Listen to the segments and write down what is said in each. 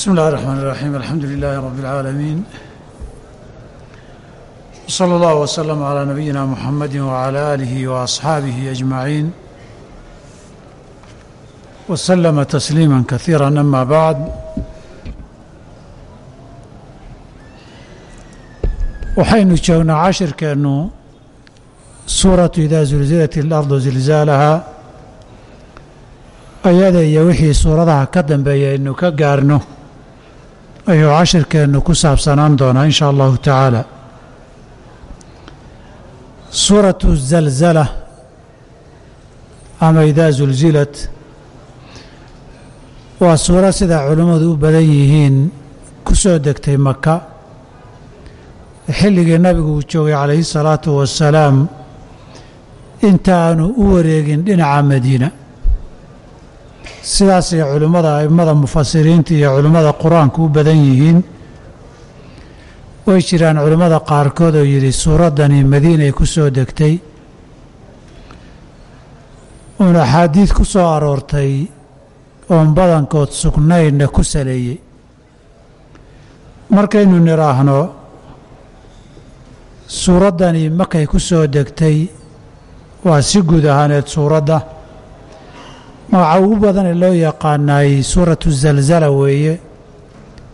بسم الله الرحمن الرحيم الحمد لله رب العالمين وصلى الله وسلم على نبينا محمد وعلى آله وأصحابه أجمعين وسلم تسليما كثيرا أما بعد waxaynu joognaa cashirkeennu suuratu idaa zulzilat اlardu zilzaalaha ayada iyo wixii suuradaha ka dambeeya aynu ka gaarno ayuu cashirkeennu ku saabsanaan doonaa in shaa allahu tacaala. Suuratu zalzala ama idaa zulzilat waa suuro sida culimmadu u badan yihiin ku soo degtay maka xilligii nabigu uu joogay calayhi salaatu wasalaam intaanu u wareegin dhinaca madiina sidaasay culimmada a'immada mufasiriinta iyo culimmada qur'aanku u badan yihiin way jiraan culimmada qaarkood oo yidhi suuraddani madiinay ku soo degtay. Uun axaadiid ku soo aroortay oon badankood sugnaynna ku saleeyey markaynu nidhaahno suuraddani markay ku soo degtay? Waa si guud ahaaneed suuradda magaca ugu badan ee loo yaqaanaay suuratu zalzala weeye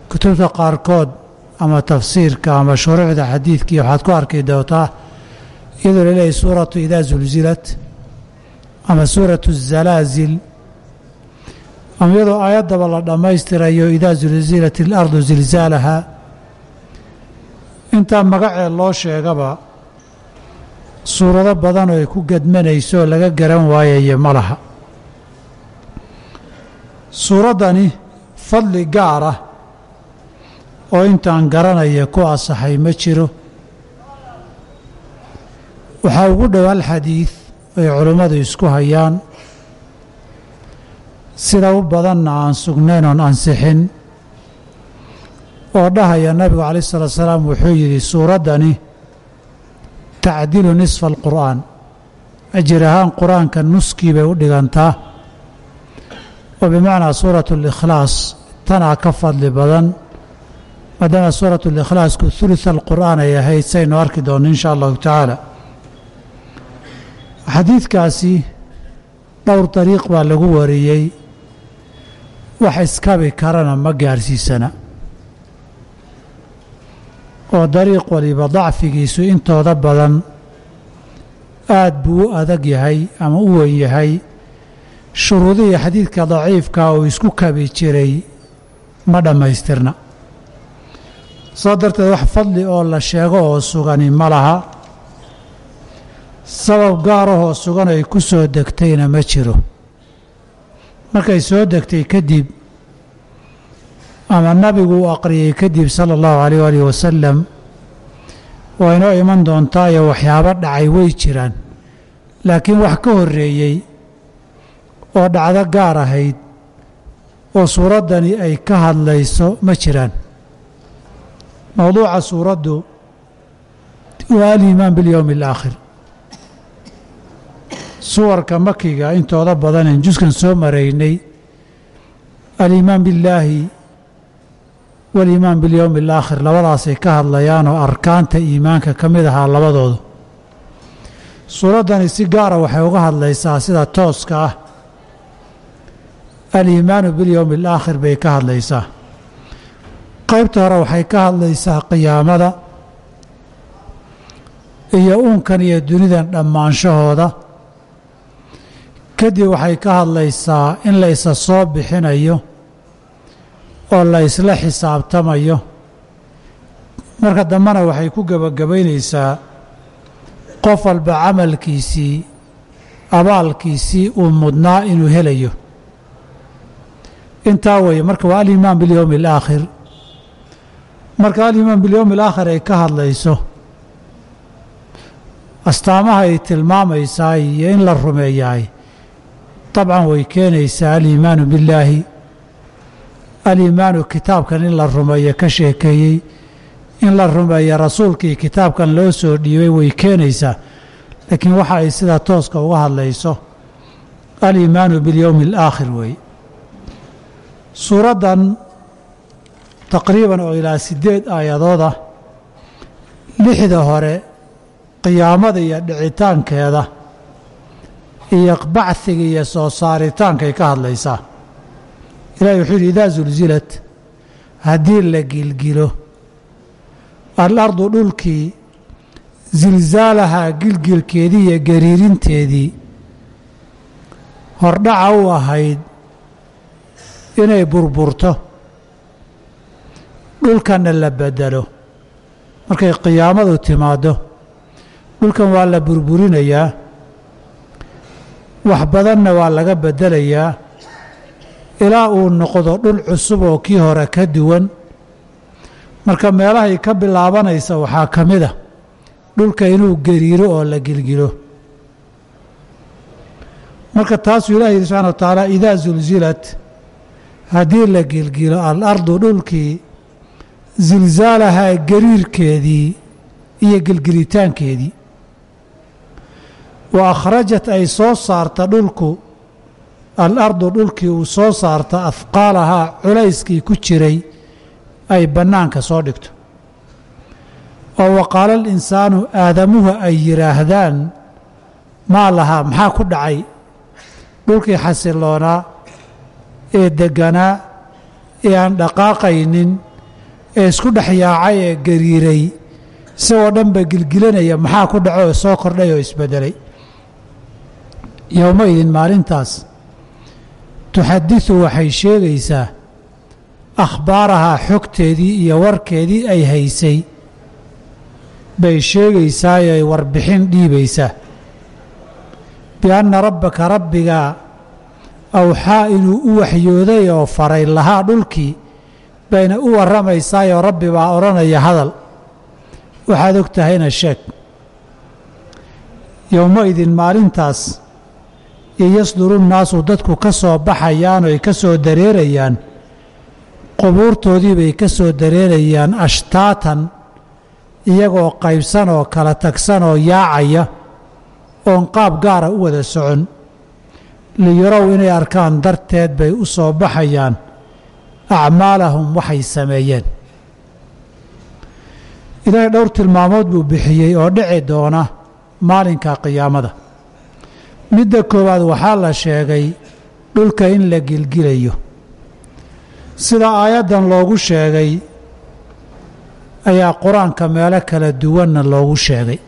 kutubta qaarkood ama tafsiirka ama shuruucda xadiidkii waxaad ku arki doontaa iyadoo la leeyahay suuratu idaa zulzilat ama suuratu zalaazil ama iyadoo aayaddaba la dhammaystirayo idaa zulzilat alardu zilzaalaha. Intaa magacee loo sheegaba suurado badan oo ay ku gedmanayso oo laga garan waayayo ma laha suuraddani fadli gaar ah oo intaan garanaya ku asaxay ma jiro. Waxaa ugu dhow hal ay culummadu isku hayaan. Sida u badanna aan sugnayn oon ansixin oo dhahaya nabigu calayh isalaatu salaam wuxuu yidhi suuraddani tacdilu nisfa alqur'aan. Ajir ahaan qur'aanka nuskii bay u dhigantaa oo bimacnaa suuratu alikhlaas tanaa ka fadli badan maadaama suuratu alikhlaasku hulutha alqur'aan ay ahayd saynu arki doonno in shaa allahu tacaala xadiidkaasi dhowr dariiq baa lagu wariyey wax iskabi karana ma gaarsiisana oo dariiq waliba dacfigiisu intooda badan aad buu u adag yahay ama u weyn yahay shuruudihii xadiidka daciifka uu isku kabi jiray ma dhammaystirna. Soo darteed wax fadli oo la sheego oo sugani ma laha. Sabab gaarahoo sugan ay ku soo degtayna ma jiro. Markay soo degtay kadib ama nabigu uu aqriyey kadib sala allahu calayh aalihi wasalam waa inoo iman doontaa waxyaabo dhacay way jiraan. Laakiin wax ka horreeyey oo dhacdo gaar ahayd oo suuraddani ay ka hadlayso ma jiraan. Mowduuca suuraddu waa aliimaan bilyowmi alaakhir suwarka makiga intooda badanen juskan soo maraynay aliimaan billaahi waliimaan bilyowmi alaakhir labadaasay ka hadlayaan oo arkaanta iimaanka ka mid ahaa labadoodu. Suuraddani si gaara waxay uga hadlaysaa sida tooska ah aliimaanu bilyowmi alaakhir bay ka hadlaysaa. Qaybta hore waxay ka hadlaysaa qiyaamada iyo uunkan iyo dunidan dhammaanshahooda. Kadib waxay ka hadlaysaa in la isa soo bixinayo oo la isla xisaabtamayo. Marka dambena waxay ku gebagabaynaysaa qof walba camalkiisii abaalkiisii uu mudnaa inuu helayo intaa weeye marka waa aliimaan bilyowmi alaakhir marka aliimaan bilyowmi alaakhir ay ka hadlayso astaamaha ay tilmaamaysaa iyo in la rumeeyaay dabcan way keenaysaa aliimaanu billaahi. Aliimaanu kitaabkan in la rumeeyo ka sheekeeyey in la rumeeyo rasuulkii kitaabkan loo soo dhiibay way keenaysaa. Laakiin waxa ay sidaa tooska uga hadlayso aliimaanu biاlyowmi اlaakhir weeye suuraddan taqriiban oo ilaa siddeed aayadooda lixda hore qiyaamada iyo dhicitaankeeda iyo bacdiga iyo soo saaritaankay ka hadlaysaa. Ilahi wuxuu yidhi idaa zulzilat haddii la gilgilo alardu dhulkii zilzaalahaa gilgilkeedii iyo gariirinteedii hordhaca u ahayd inay burburto. Dhulkanna la bedelo. Markay qiyaamadu timaaddo dhulkan waa la burburinayaa. Wax badanna waa laga beddelayaa ilaa uu noqdo dhul cusub oo kii hore ka duwan. Marka meelahay ka bilaabanaysa waxaa ka mid a dhulka inuu gariiro oo la gilgilo. Marka taasuu ilahi yidhi subxana wa tacaala idaa zulzilat haddii la gilgilo alardu dhulkii zilzaalahaa gariirkeedii iyo gilgilitaankeedii. Wa akhrajat ay soo saarta dhulku alardu dhulkii uu soo saarta afqaalahaa culayskii ku jiray ay bannaanka soo dhigto. Oo waqaala alinsaanu aadamuhu ay yidhaahdaan maa lahaa? Maxaa ku dhacay? Dhulkii xasiloonaa ee degganaa ee aan dhaqaaqaynin ee isku dhex yaacay ee gariiray isagoo dhanba gilgilanaya maxaa ku dhaco oo soo kordhay oo isbeddelay yowmaidin maalintaas tuxadisu waxay sheegaysaa akhbaarahaa xogteedii iyo warkeedii ay haysay. Bay sheegaysaa ay warbixin dhiibaysaa. Bianna rabbaka rabbigaa awxaa inuu u waxyooday oo faray lahaa dhulkii bayna u warramaysaayoo rabbi baa odhanaya hadal. Waxaad og tahayna sheeg. Yowmaidin maalintaas iyo yasduru nnaasu dadku ka soo baxayaan oo ay ka soo dareerayaan qubuurtoodii bay ka soo dareerayaan ashtaatan iyagoo qaybsan oo kala tagsan oo yaacaya oon qaab gaara u wada socon liyarow inay arkaan darteed bay u soo baxayaan. Acmaalahum waxay sameeyeen. Ilaahay dhowr tilmaamood buu bixiyey oo dhici doona maalinka qiyaamada. Midda koowaad waxaa la sheegay dhulka in la gilgilayo. Sida aayaddan loogu sheegay ayaa qur'aanka meelo kala duwanna loogu sheegay.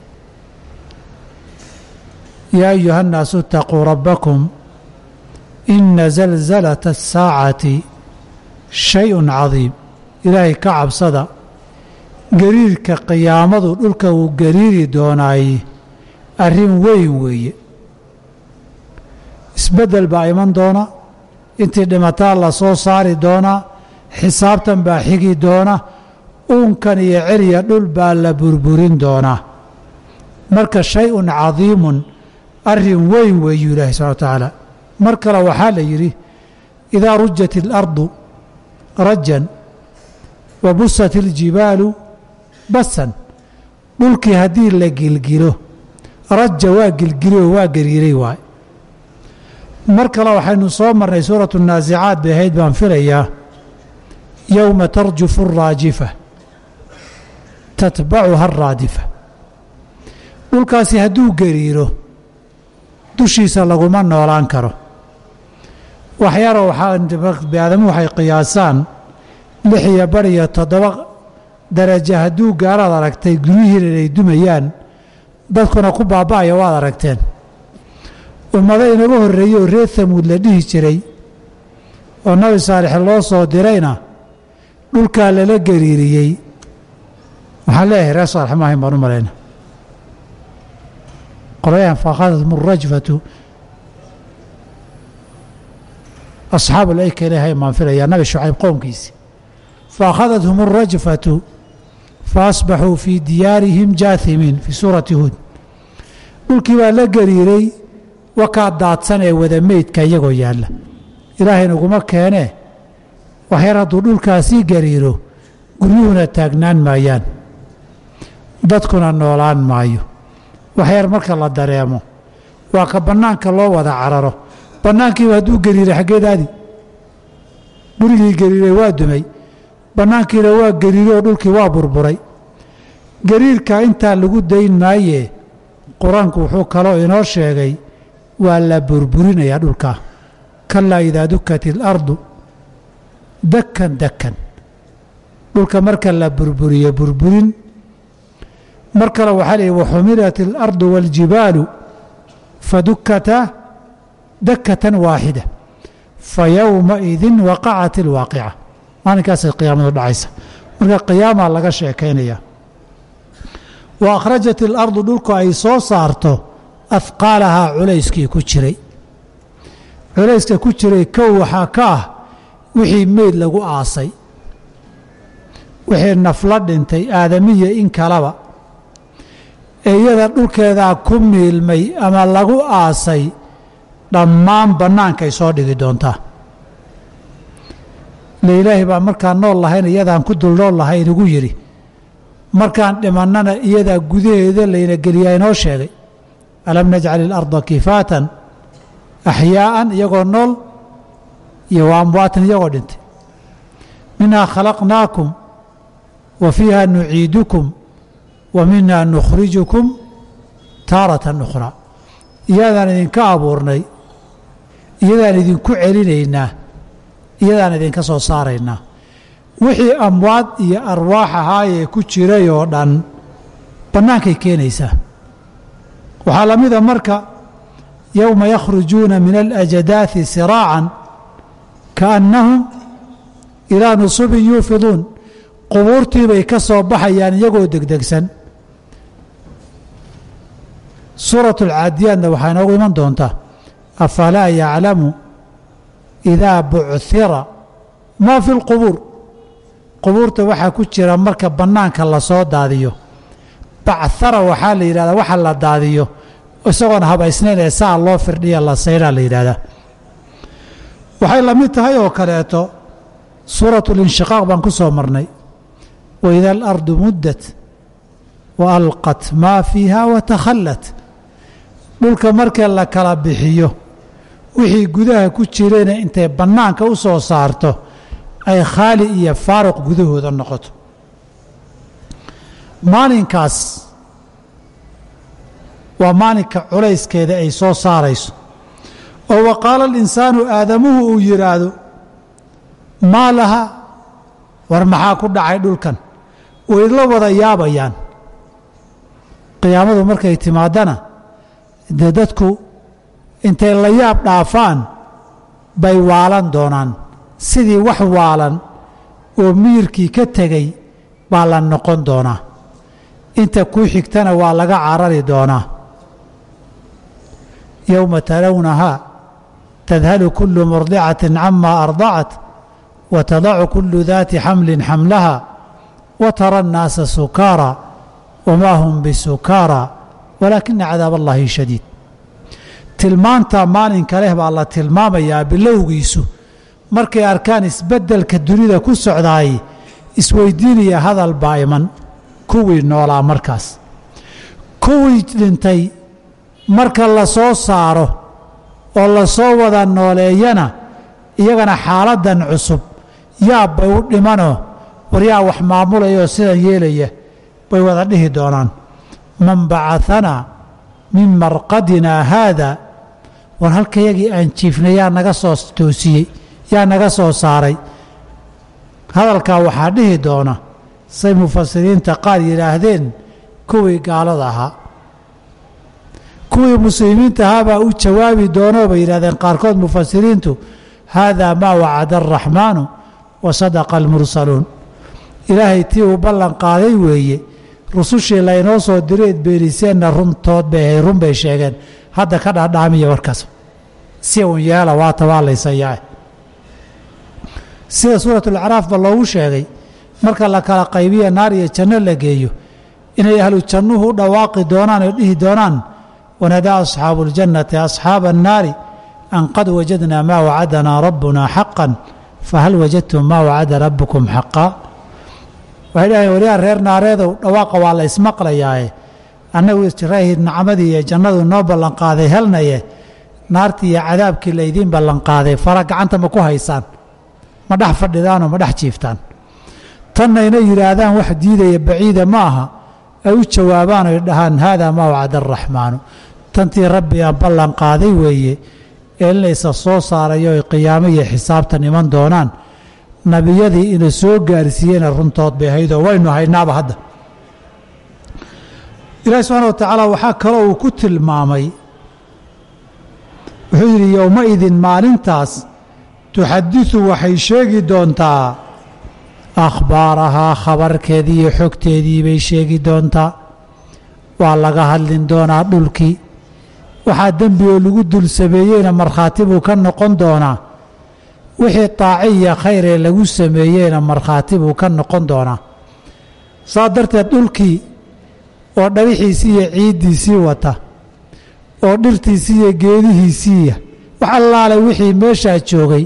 Yaa ayuha nnaasu itaquu rabbakum inna zalzalata asaacati shay-un cadiim ilaahay ka cabsada. Gariirka qiyaamadu dhulka wuu gariiri doonaay arrin weyn weeye. Isbeddel baa iman doona. Intii dhimataa la soo saari doonaa xisaabtan baa xigi doona uunkan iyo celiya dhul baa la burburin doonaa marka shay-un cadiimun arrin weyn weeyuu ilaahay subxana wa tacaala mar kale waxaa la yidhi idaa rujat اlardu rajan wa busat اljibaalu basan dhulkii haddii la gilgilo raja waa gilgiloo waa gariiray waay mar kale waxaynu soo marnay suuratu naasicaad bay ahayd baan filayaa yowma tarjufu araajifa tatbacuha araadifa dhulkaasi hadduu gariiro dushiisa laguma noolaan karo waxyaro waxaabiaadamu waxay qiyaasaan lix iyo bar iyo toddoba darajo hadduu gaaraad aragtay guryihiina inay dumayaan dadkuna ku baaba'aya waad aragteen. Ummado inaga horreeyey oo reer hamuud la dhihi jiray oo nabi saalix loo soo dirayna dhulkaa lala gariiriyey. Waxaan leeyahay reer saalix ma ahayn baan u malayna qolayahan faakhadathm rajfatu asxaabu layka ilahay maan filayaa nabi shucayb qowmkiisi faakhadathm arajfatu faasbaxuu fii diyaarihim jaahimiin fii suurati huud. Dhulkii baa la gariiray wakaa daadsan ee wada meydka iyagoo yaalla. Ilaahay naguma keenee waxyar hadduu dhulkaasii gariiro guryuhuna taagnaan maayaan. Dadkuna noolaan maayo. Waxyar marka la dareemo waa ka bannaanka loo wada cararo bannaankiiba hadduu gariiray xaggeedaadi gurigii gariiray waa dumay. Bannaankiina waa gariiroo dhulkii waa burburay. Gariirkaa intaa lagu dayn maayee qur'aanku wuxuu kaloo inoo sheegay waa la burburinayaa dhulkaa kalaa idaa dukat ilardu dakan dakan dhulka marka la burburiyo burburin. Mar kale waxaa lihi waxumilat اlardu wاljibaalu fadukata dakatan waaxida fayowmaidin waqacat اlwaaqica maalinkaasay qiyaamadu dhacaysa. Marka qiyaamaa laga sheekaynaya wa akhrajat اlardu dhulku ay soo saarto afqaalahaa culayskii ku jiray. Culayska ku jiray kow waxaa ka ah wixii meyd lagu aasay. Wixii nafla dhintay aadamiya in kalaba. Ee iyada dhulkeedaa ku miilmay ama lagu aasay dhammaan bannaankay soo dhigi doontaa. Le ilaahay baa markaan nool lahayn iyadaan ku dul nool lahayn igu yidhi markaan dhimannana iyadaa gudaheeda layna geliyaa inoo sheegay. Alam najcal ilarda kifaatan axyaa'an iyagoo nool iyo wa amwaatan iyagoo dhintay. Minhaa khalaqnaakum wa fiiha nuciidukum wa minhaa nukhrijukum taaratan ukhraa. Iyadaan idinka abuurnay iyadaan idinku celinaynaa iyadaan idinka soo saaraynaa. Wixii amwaad iyo arwaax ahaayee ku jiray oo dhan bannaankay keenaysaa. Waxaa la mida marka yowma yakhrujuuna min alajadaati siraacan kaannahum ilaa nusubin yuufiduun. Qubuurtiibay ka soo baxayaan iyagoo degdegsan. Suuratu alcaadiyaadna waxaa inoogu iman doontaa afalaa yaclamu idaa bucira maa fi lqubuur qubuurta waxaa ku jira marka bannaanka la soo daadiyo bachara waxaa la yidhahdaa waxa la daadiyo isagoon habaysnayn ee saa loo firdhiya la saydhaa la yidhahdaa waxay la mid tahay oo kaleeto suuratu linshiqaaq baan ku soo marnay waida alardu muddat wa alqat maa fiiha watakhallat dhulka marka la kala bixiyo wixii gudaha ku jirayna intay bannaanka u soo saarto ay khaali iyo faaruq gudahooda noqoto. Maalinkaas waa maalinka culayskeeda ay soo saarayso. Oo wa qaala alinsaanu aadamuhu uu yidhaahdo maa laha war maxaa ku dhacay dhulkan? Way la wada yaabayaan. Qiyaamadu markay timaadana dee dadku intay la yaab dhaafaan bay waalan doonaan. Sidii wax waalan oo miyirkii ka tegey baa la noqon doonaa. Inta kuu xigtana waa laga carari doonaa. Yowma tarawnahaa tadhalu kullu murdicatin cama ardacat wa tadacu kullu daati xamlin xamlaha wa tara annaasa sukaara wamaa hum bisukaara walaakina cadaab allahi shadiid tilmaanta maalinka leh baa la tilmaamayaa bilowgiisu. Markay arkaan isbeddelka dunida ku socdaay isweydiinaya hadal baa iman. Kuwii noolaa markaas. Kuwii dhintay marka la soo saaro oo la soo wada nooleeyana iyagana xaaladdan cusub. Yaab bay u dhimanoo war yaa wax maamulayoo sidan yeelaya bay wada dhihi doonaan. Man bacaanaa min marqadinaa haada war halkayagii aan jiifnay yaa naga soo toosiyey yaa naga soo saaray. Hadalkaa waxaa dhihi doona say mufasiriinta qaar yidhaahdeen kuwii gaalada ahaa. Kuwii muslimiinta ahaabaa u jawaabi doonoo bay yidhahdeen qaarkood mufasiriintu haadaa maa wacada araxmaanu wa sadaqa almursaluun. Ilaahay tii uu ballan qaaday weeye rusushii laynoo soo direed beeniseenna runtood bay ahayd run bay sheegeen hadda ka dhaadhaamiya warkaas. Si uun yeela waa tabaalaysayaa sida suuratulacraafba loogu sheegay marka la kala qaybiya naar iyo janno la geeyo inay ahlu jannuhu u dhawaaqi doonaan oo dhihi doonaan wanadaa asxaabu اljannati asxaaba annaari an qad wajadnaa maa wacadanaa rabbuna xaqan fahal wajadtum maa wacada rabbukum xaqaa waxay dhaheen waryaa reer naareedow dhawaaqa waa la ismaqlayaaye annagu israahid nacmadii iyo jannadu noo ballanqaaday helnaye naartii iyo cadaabkii laydiin ballanqaaday fara gacanta ma ku haysaan ma dhex fadhidaanoo ma dhex jiiftaan. Tanna inay yidhaahdaan wax diidaya baciida ma aha ay u jawaabaan oy dhahaan haadaa maa wacda araxmaanu tantii rabbi aan ballan qaaday weeye ee laysa soo saarayo ay qiyaamo iyo xisaabtan iman doonaan nebiyadii ina soo gaarsiiyeyna runtood bay ahaydoo waynu haynaaba hadda ilaahi subxaana wa tacaala waxaa kaloo uu ku tilmaamay. Wuxuu yidhi yowmaidin maalintaas tuxadisu waxay sheegi doontaa akhbaarahaa khabarkeedii iyo xogteedii bay sheegi doontaa. Waa laga hadlin doonaa dhulkii waxaa dembi oo lagu dul sameeyeyna markhaati buu ka noqon doonaa. Wixii taaci iyo khayr ee lagu sameeyeyna markhaati buu ka noqon doonaa. Saa darteed dhulkii oo dhabixiisii iyo ciiddiisii wata oo dhirtiisii iyo geedihiisiiya wax allaale wixii meeshaa joogay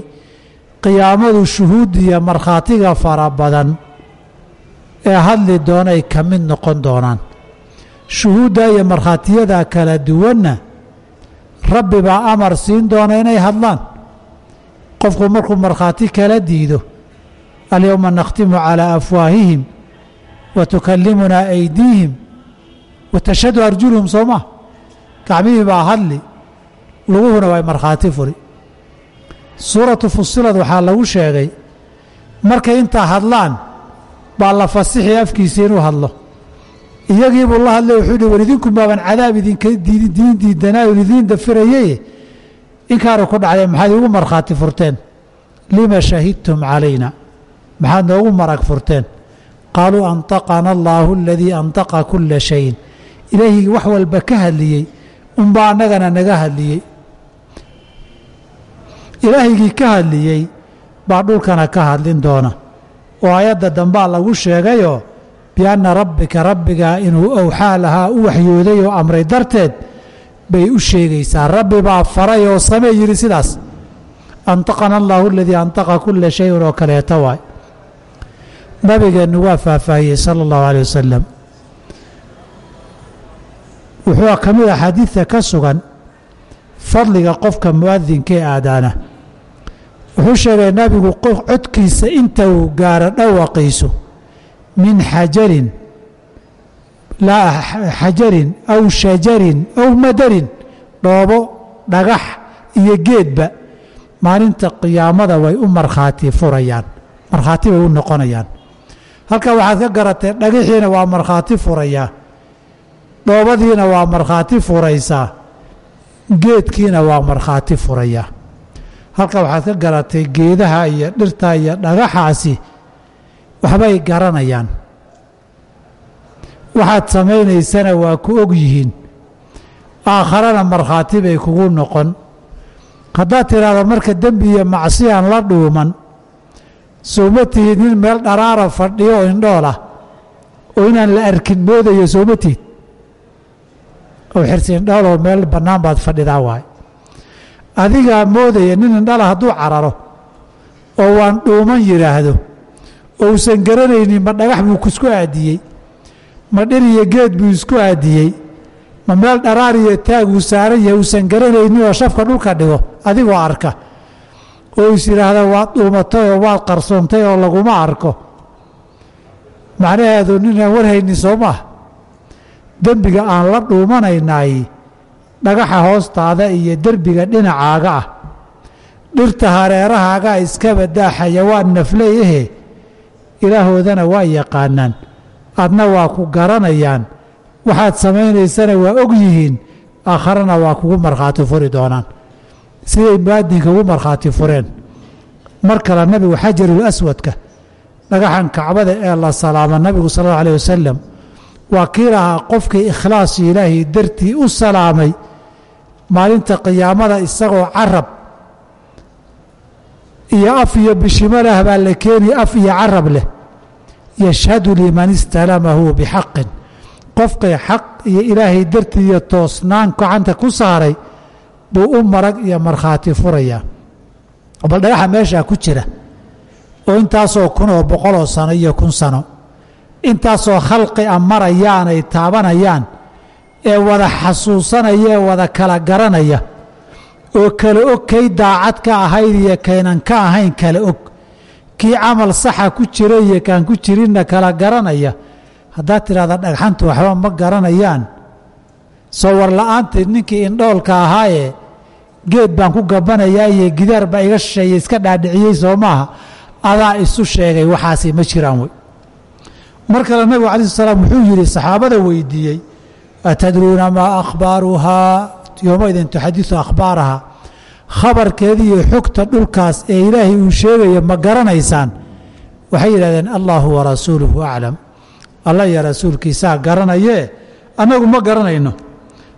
qiyaamadu shuhuuddiya markhaatiga fara badan ee hadli doonay ka mid noqon doonaan. Shuhuudda iyo markhaatiyada kala duwanna rabbi baa amar siin doona inay hadlaan. Qofku markuu markhaati kala diido alyowma nakhtimu calaa afwaahihim wa tukallimunaa aydiihim wa tashhadu arjuluhum soo maa gacmihii baa hadli luguhuna way markhaati furi suuratu fusilad waxaa lagu sheegay markay intaa hadlaan baa la fasixi afkiisa inuu hadlo iyagiibuu la hadlay wuxuu hi war idinku baaban cadaab idinka diin diidanaa idiin dafiraye inkaanu ku dhacday maxaad iigu markhaati furteen lima shahidtum calayna maxaad noogu marag furteen qaaluu antaqana allaahu aladii antaqa kula shayin ilaahii wax walba ka hadliyey unbaa annagana naga hadliyey. Ilaahigii ka hadliyey baa dhulkana ka hadlin doona. Oo aayadda dambaa lagu sheegayoo bianna rabbika rabbigaa inuu owxaa lahaa u waxyooday oo amray darteed bay u sheegaysaa. Rabbi baa faray oo samee yidhi sidaas antaqana allaahu aladii antaqa kula shayin oo kaleeta waay. Nabigeennu waa faahfaahiyey sala allahu aleyh wasalam wuxuu ka mid a xadiidka ka sugan fadliga qofka mu'adinka ee aadaana. Wuxuu sheegay nabigu codkiisa inta uu gaaro dhawaqiisu min xajarin laa xajarin aw shajarin aw madarin dhoobo dhagax iyo geedba maalinta qiyaamada way u markhaati furayaan markhaati bay u noqonayaan. Halkaa waxaad ka garatee dhagaxiina waa markhaati furayaa dhoobadiina waa markhaati furaysaa geedkiina waa markhaati furayaa halka waxaad ka garatay geedaha iyo dhirta iyo dhagaxaasi waxbay garanayaan. Waxaad samaynaysana waa ku og yihiin. Aakharana markhaati bay kugu noqon. Haddaad tidhaahdo marka dembi iyo macsiyaan la dhuuman sooma tihid nin meel dharaara fadhiyo oo indhool oo inaan la arkin moodayo sooma tihid oo xirsi indhooloo meel bannaan baad fadhidaa waay. Adigaa moodaya nin indhala hadduu cararo oo waan dhuuman yidhaahdo oo uusan garanaynin ma dhagax buu isku aadiyey ma dhir iyo geed buu isku aadiyey ma meel dharaar iyo taag uu saaran yahay uusan garanaynin oo shafka dhulka dhigo adigoo arka. Oo is yidhaahda waad dhuumatay oo waad qarsoontay oo laguma arko. Macnaheedu ninaan warhaynin soo maah dembiga aan la dhuumanaynaay dhagaxa hoostaada iyo derbiga dhinacaaga ah. Dhirta hareerahaagaa iskaba daa xayawaan nafley ahe ilaahoodana waa yaqaanaan. Adna waa ku garanayaan. Waxaad samaynaysana waa og yihiin. Aakharana waa kugu markhaati furi doonaan. Siday mu'adinka ugu markhaati fureen. Mar kale nabigu xajarul aswadka dhagaxan kacbada ee la salaama nabigu sal allau alayh wasalam waa kii lahaa qofkii ikhlaasu ilaahay dartii u salaamay maalinta qiyaamada isagoo carab iyo af iyo bishimo lah baa la keeni af iyo carab leh. Yashhadu liman istalamahu bixaqin. Qofkay xaq iyo ilaahay dartii iyo toosnaan gacanta ku saaray buu u marag iyo markhaati furayaa. Bal dhagaxa meeshaa ku jira. Oo intaasoo kun oo boqoloo sano iyo kun sano intaasoo khalqi a marayaan ay taabanayaan ee wada xasuusanaya ee wada kala garanaya oo kala og kay daacad ka ahayd iyo kaynan ka ahayn kala og. Kii camal saxa ku jira iyo kaan ku jirinna kala garanaya. Haddaad tidhahda dhagxantu waxba ma garanayaan. Soo war la'aanteed ninkii indhoolka ahaayee geed baan ku gabanayaa iyo gidaar baa iga shisheeye iska dhaadhiciyey soo maaha. Adaa isu sheegay waxaasi ma jiraan wey mar kale nabigu alai sl slam wuxuu yidhi saxaabada weydiiyey atadruuna maa akhbaaruhaa? Yoomaidin tuxadisu akhbaaraha khabarkeeda iyo xogta dhulkaas ee ilaahay uu sheegayo ma garanaysaan. Waxay yidhahdeen allahu warasuuluhu aclam. Alla iyo rasuulkiisaa garanayee? Annagu ma garanayno.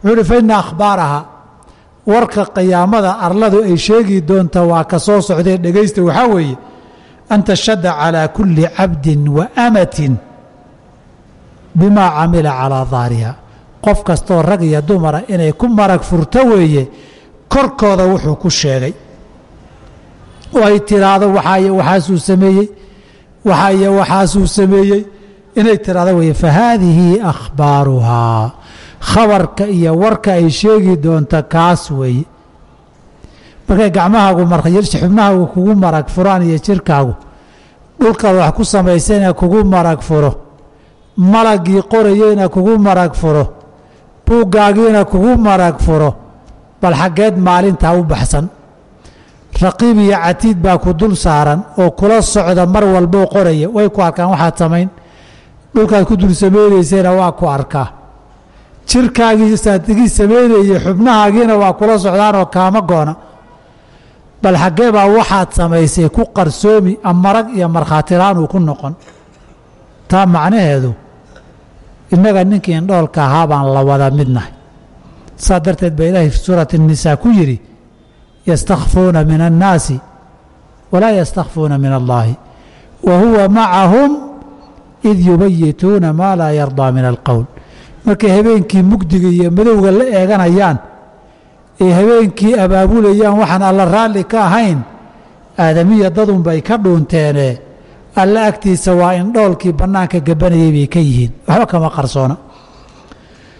Wuxuu uhi fa ina warka qiyaamada arladu ay sheegi doonta waa ka soo socdee dhegaysta. Waxaa weeye an tashhada calaa kulli cabdin wa amatin bimaa camila calaa daahriha qof kastoo rag iyo dumara inay ku marag furto weeye korkooda wuxuu ku sheegay. Oo ay tiraahdo waxaayo waxaasuu sameeyey waxaayo waxaasuu sameeyey. Inay tiraahdo weeye fa akhbaaruhaa khabarka iyo warka ay sheegi doonta kaas weeye. Markay gacmahaagu xubnahaagu kugu marag furaan iyo jirkaagu dhulkaad wax ku samaysayna kugu marag furo malagii qorayeyna kugu marag furo buuggaagiina kugu marag furo bal xaggeed maalintaa u baxsan. Raqiib iyo catiid baa ku dul saaran oo kula socda mar walbou qoraya. Way ku arkaan waxaad samayn. Dhulkaad ku dul samaynaysayna waa ku arkaa. Jirkaagii saadigii samaynayey xubnahaagiina waa kula socdaanoo kaama goona. Bal xaggee baa waxaad samaysay ku qarsoomi amarag iyo markhaatilaan uu ku noqon. Taa macnaheedu innaga ninkii indhoolka ahaa baan la wada midnahay saa darteed baa ilaahay fi suurati الnisaa ku yidhi yastakhfuuna min الnaasi walaa yastakhfuuna min allahi wa huwa macahum id yubayituuna maa laa yardaa min alqowl markay habeenkii mugdiga iyo madowga la eeganayaan ay habeenkii abaabulayaan waxaan alla raalli ka ahayn aadamiya dadunbay ka dhuunteene alla agtiisa waa indhoolkii bannaanka gabanayay bay ka yihiin. Waxba kama qarsoona.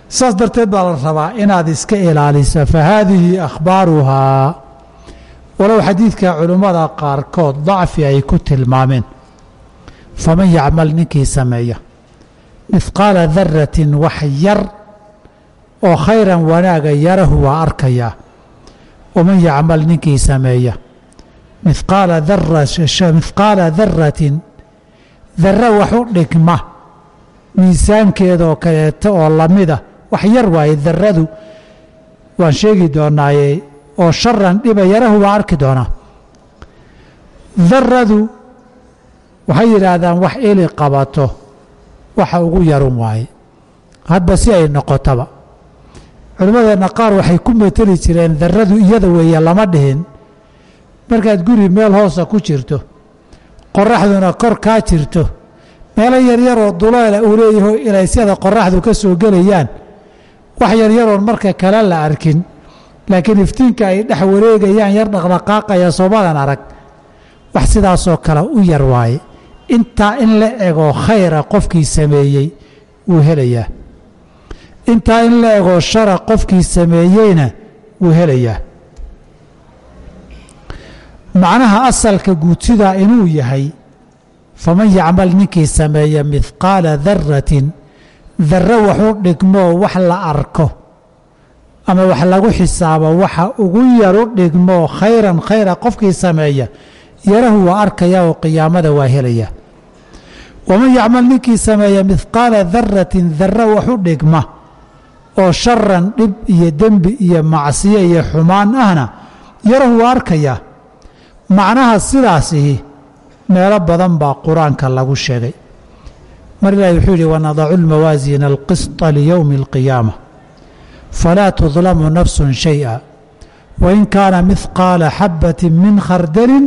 Saas darteed baa la rabaa inaad iska ilaaliso fa haadihi akhbaaruhaa walow xadiidka culimmada qaarkood dacfi ay ku tilmaameen. Faman yacmal ninkii sameeya. Mihqaala daratin wax yar oo khayran wanaaga yarahu waa arkayaa. Waman yacmal ninkii sameeya. Mihqaala daratin dara wax u dhigma miisaankeedaoo kaleeto oo lamida wax yar waaye daradu waan sheegi doonaaye oo sharan dhiba yarahu waa arki doonaa daradu waxay yidhaahdaan wax ili qabato waxa ugu yarun waaye. Hadba si ay noqotaba. Culimmadeenna qaar waxay ku mateli jireen daradu iyada weeye lama dhihin. Markaad guri meel hoosa ku jirto qoraxduna kor kaa jirto. Meelo yaryaroo duleela uu leeyaho ilaysyada qoraxdu ka soo gelayaan. Wax yaryaroon marka kale la arkin. Laakiin iftiinka ay dhex wareegayaan yar dhaqdhaqaaqaya soomadan arag. Wax sidaasoo kale u yar waaye. Intaa in la egoo khayra qofkii sameeyey wuu helayaa. Intaa in la egoo shara qofkii sameeyeyna wuu helayaa macnaha asalka guud sidaa inuu yahay faman yacmal ninkii sameeya mihqaala daratin darro waxu dhigmoo wax la arko ama wax lagu xisaabo waxa ugu yaru dhigmoo khayran khayra qofkii sameeya yarahu waa arkaya oo qiyaamada waa helaya. Waman yacmal ninkii sameeya mihqaala daratin darro waxu dhigma oo sharan dhib iyo dembi iyo macsiyo iyo xumaan ahna yarahu waa arkayaa macnaha sidaasihi meelo badan baa qur-aanka lagu sheegay mar ilaahi wuxuu yidhi wanadacu lmawaasiina alqisطa liyowmi اlqiyaama falaa tudlamu nafsun shayئa wain kaana mihqaala xabati min khardalin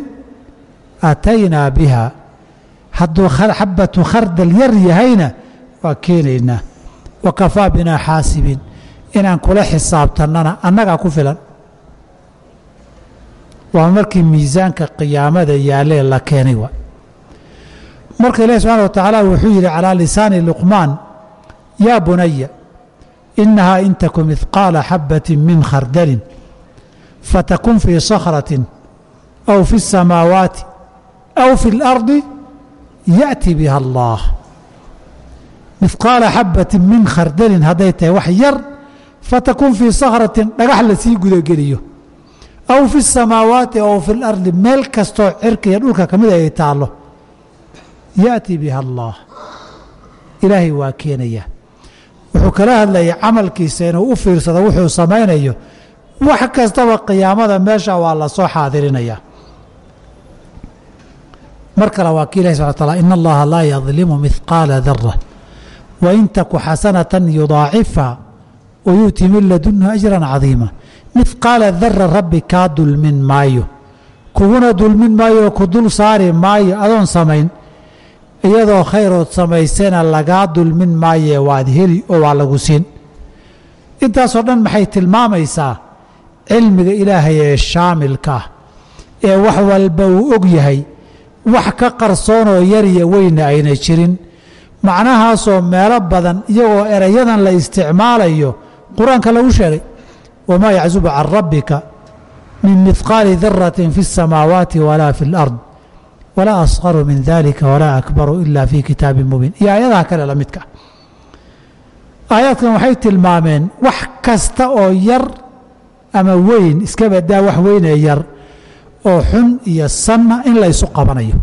aataynaa biha hadduu xabatu khardal yar yahayna waa keenaynaa wakafaa binaa xaasibiin inaan kula xisaabtannana annagaa ku filan waa markii miisaanka qiyaamada yaalee la keenay waa marka ilahi subxaana wa tacaala wuxuu yidhi calaa lisaani luqmaan yaa bunaya inahaa in taku mihqaala xabati min khardalin fatakun fii sakhratin aw fi اsamaawaati aw fi اlardi yaأti biha allah mihqaala xabatin min khardalin hadday tahay wax yar fatakun fii sakratin dhagax lasii gudageliyo aw fi samaawaati ow fi lardi meel kastoo cirkiiyo dhulka ka mida ay taallo yaأti biha allah ilaahay waa keenaya wuxuu kala hadlayay camalkiisa inuu u fiirsado wuxuu samaynayo wax kastaba qiyaamada meesha waa la soo xaadirinayaa mar kale waa kii ilahi subxana taala in allaha laa yadlimu midqaala dara wain taku xasanatan yudaacifha wayu'ti min ladunhu ajra cadiima mihqaala dara rabbi kaa dulmin maayo. Kuguna dulmin maayo ku dul saari maayo adoon samayn. Iyadoo khayrood samaysana lagaa dulmin maayee waad heli oo waa lagu siin. Intaasoo dhan maxay tilmaamaysaa? Cilmiga ilaahay ee shaamilka ah. Ee wax walba uu og yahay. Wax ka qarsoonoo yariya weyna ayna jirin. Macnahaasoo meelo badan iyagoo erayadan la isticmaalayo qur'aanka lagu sheegay wamaa yaczubu can rabbika min mihqaali daratin fi اsamaawaati walaa fi اlard walaa asqaru min dalika walaa akbaru ila fi kitaabin mubiin iyo aayadaha kale la midka aayaadkan waxay tilmaameen wax kasta oo yar ama weyn iska badaa wax weynee yar oo xun iyo sanna in la ysu qabanayo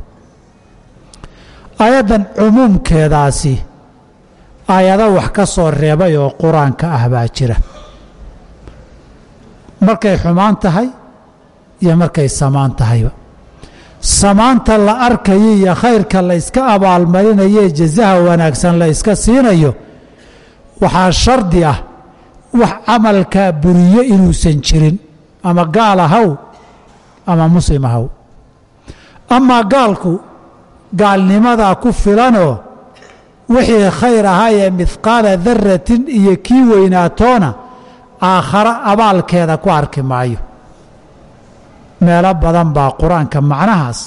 aayaddan cumuumkeedaasi aayado wax ka soo reebay oo qur'aanka ah baa jira markay xumaan tahay iyo markay samaan tahayba. Samaanta la arkayo iyo khayrka la yska abaalmarinayoe jazaha wanaagsan la yska siinayo waxaa shardi ah wax camalkaa buriyo inuusan jirin ama gaal ahaw ama muslim ahaw amaa gaalku gaalnimadaa ku filanoo wixii khayr ahaa ee midqaala daratin iyo kii weynaatoona aakhare abaalkeeda ku arki maayo. Meelo badan baa qur'aanka macnahaas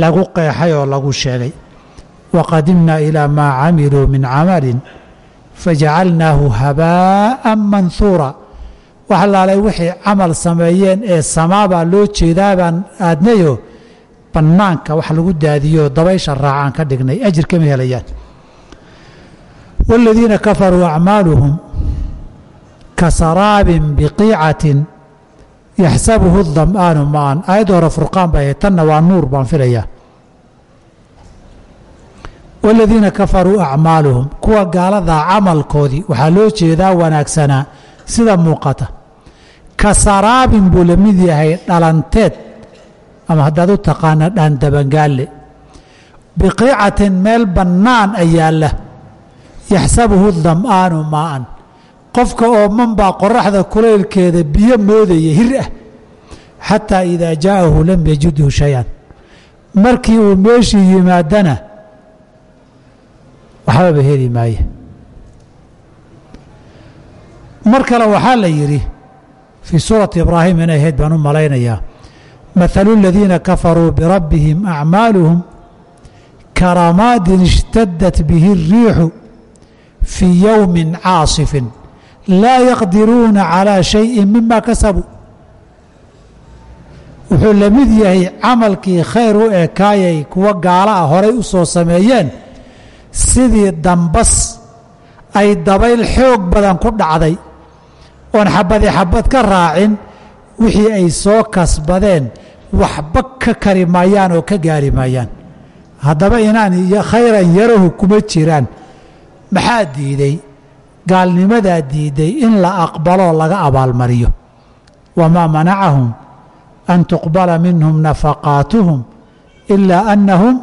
lagu qeexay oo lagu sheegay. Waqadimnaa ilaa maa camiluu min camalin fajacalnaahu habaa'an manhuura wax laalay wixii camal sameeyeen ee samaabaa loo jeedaabaan aadnayo. Bannaanka wax lagu daadiyo dabaysha raacaan ka dhignay ajir kama helayaan. Wاladiina kafaruu acmaaluhum kasaraabin biqiicatin yaxsabuhu dam'aanu maan. Aayadda hore furqaan bay ahayd. Tanna waa nuur baan filayaa. Wاladiina kafaruu acmaaluhum. Kuwa gaaladaa camalkoodii waxaa loo jeedaa wanaagsanaa sida muuqata. Ka saraabin buu la mid yahay dhalanteed ama haddaad u taqaana dhaandabangaalle. Biqiicatin meel bannaan ayaalla yaxsabuhu dam'aanu maa'an qofka oo manbaa qoraxda kulaylkeeda biyo moodaya hir ah xataa idaa jaa'ahu lam yajidhu shay-an. Markii uu meeshii yimaadana waxbaba heli maaye mar kale waxaa la yidhi fii suurati ibraahim inay ahayd baan u malaynayaa mathalu aladiina kafaruu birabbihim acmaaluhum karamaadin ishtadat bihi اriixu fii yowmin caasifin laa yaqdiruuna calىa shayi mima kasabuu. Wuxuu la mid yahay camalkii khayr u ekaayay kuwa gaala ah horay u soo sameeyeen sidii dambas ay dabayl xoog badan ku dhacday oon xabadi xabad ka raacin wixii ay soo kasbadeen waxba ka kari maayaan oo ka gaari maayaan. Haddaba inaan khayran yarahu kuma jiraan. Maxaa diiday gaalnimadaa diiday in la aqbaloo laga abaalmariyo. Wamaa manacahum an tuqbala minhum nafaqaatuhum ilaa annahum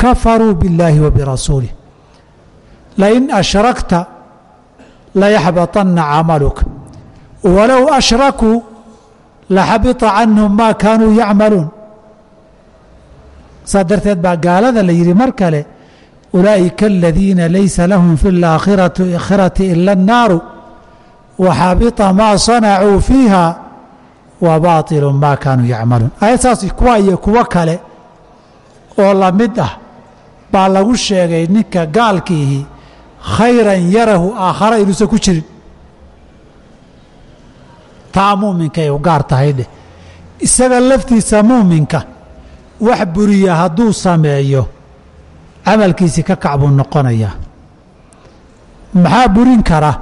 kafaruu biاllaahi wa birasuulih lain ashrakta layaxbaطana camaluka walow ashrakuu laxabita canhum maa kaanuu yacmaluun. Saa darteed baa gaalada la yidhi mar kale ulaa'ika aladiina laysa lahum fi laakhirati ila annaaru wa xabita maa sanacuu fiiha wa baailu maa kaanuu yacmaluun. Ayadsaas kuwa iyo kuwo kale oo la mid ah baa lagu sheegay ninka gaalkiihi khayran yarahu aakhara inuusan ku jirin. Taa muuminkay u gaar tahay dheh. Isaga laftiisa muuminka wax buriya hadduu sameeyo camalkiisii ka kac buu noqonaya. Maxaa burin kara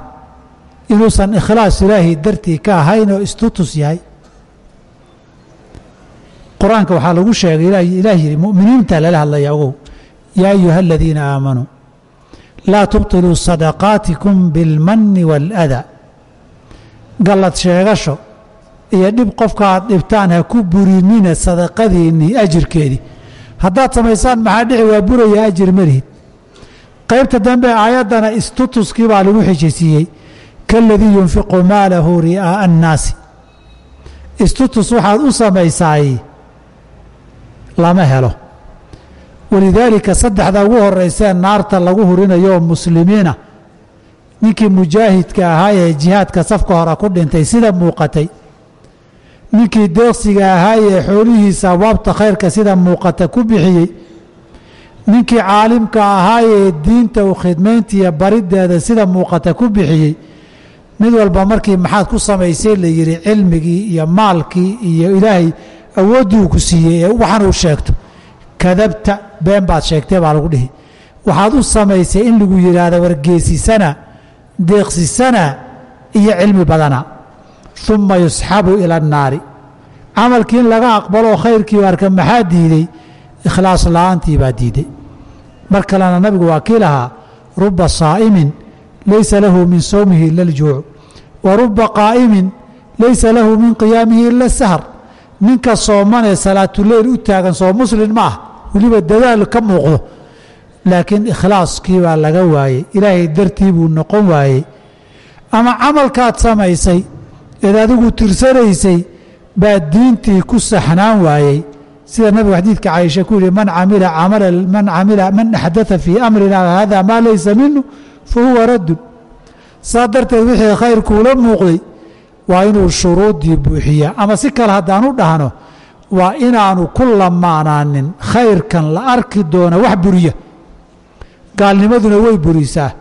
inuusan ikhlaas ilaahay dartii ka ahayn oo istutus yahay? Qur'aanka waxaa lagu sheegay ilah yihi mu'miniinta lala hadlaya ogow yaa ayuha aladiina aamanuu laa tubtiluu sadaqaatikum bilmanni waaladaa gallad sheegasho iyo dhib qofkaad dhibtaan ha ku burinina sadaqadiinnii ajirkeedii haddaad samaysaan maxaa dhici? Waa buraya ajir malihid qaybta dambe aayaddana istutuskii baa lagu xijisiiyey kaaladii yunfiqu maalahu ri'aa'a annaasi. Istutus waxaad u samaysaay lama helo. Walidaalika saddexda ugu horeysee naarta lagu hurinayo muslimiina ninkii mujaahidka ahaa ee jihaadka safka hore ku dhintay sida muuqatay ninkii deeqsiga ahaa ee xoolihiisa abwaabta khayrka sida muuqata ku bixiyey ninkii caalimka ahaa ee diinta u khidmayntiiyo bariddeeda sida muuqata ku bixiyey mid walba markii maxaad ku samaysay la yidhi cilmigii iyo maalkii iyo ilaahay awoodduu ku siiyey ee waxan uu sheegto. Kadabta been baad sheegtay baa lagu dhihi. Waxaad u samaysay in lagu yidhaahdo wargeesisana deeqsisana iyo cilmi badana uma yusxabu ila annaari. Camalkii in laga aqbaloo khayrkii arka maxaa diiday ikhlaas la'aantii baa diiday mar kalena nabigu waa kii lahaa ruba saa'imin laysa lahu min sowmihi ila aljuuc. Wa ruba qaa'imin laysa lahu min qiyaamihi ila asahar ninka soomanee salaatuleyl u taagan soo muslin ma ah weliba dadaal ka muuqdo. Laakiin ikhlaaskii baa laga waayey. Ilaahay dartii buu noqon waayey. Ama camalkaad samaysay eed adigu tirsanaysay baa diintii ku saxnaan waayey. Sida nabigu xadiidka caaisha ku yihi man camila camala man camila man axdaa fii amrina hada maa laysa minu fa huwa raddun. Saa darteed wixii khayrkuula muuqday waa inuu shuruuddii buuxiyaa ama si kale haddaan u dhahno waa inaanu ku lamaanaanin khayrkan la arki doona wax buriya. Gaalnimaduna way burisaa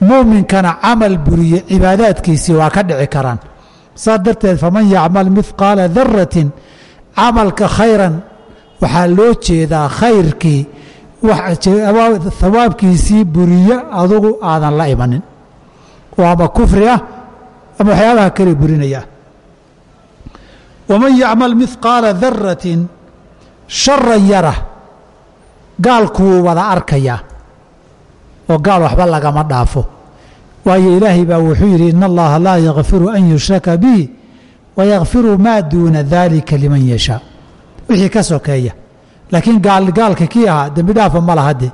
muuminkana camal buriye cibaadaadkiisii waa ka dhici karaan. Saas darteed faman yacmal midqaala daratin camalka khayran waxaa loo jeedaa khayrkii hawaabkiisii buriye adugu aadan la imanin. Oo ama kufri ah ama waxyaabaha kale burinaya. Waman yacmal midqaala daratin sharan yara gaalkuwuu wada arkayaa oo gaal waxba lagama dhaafo. Waayo ilaahay baa wuxuu yidhi in allaha laa yakfiru an yushraka bihi wayakfiru maa duuna dalika liman yashaa wixii ka sokeeya laakiin gaalka kii ahaa dembi dhaafa ma lahade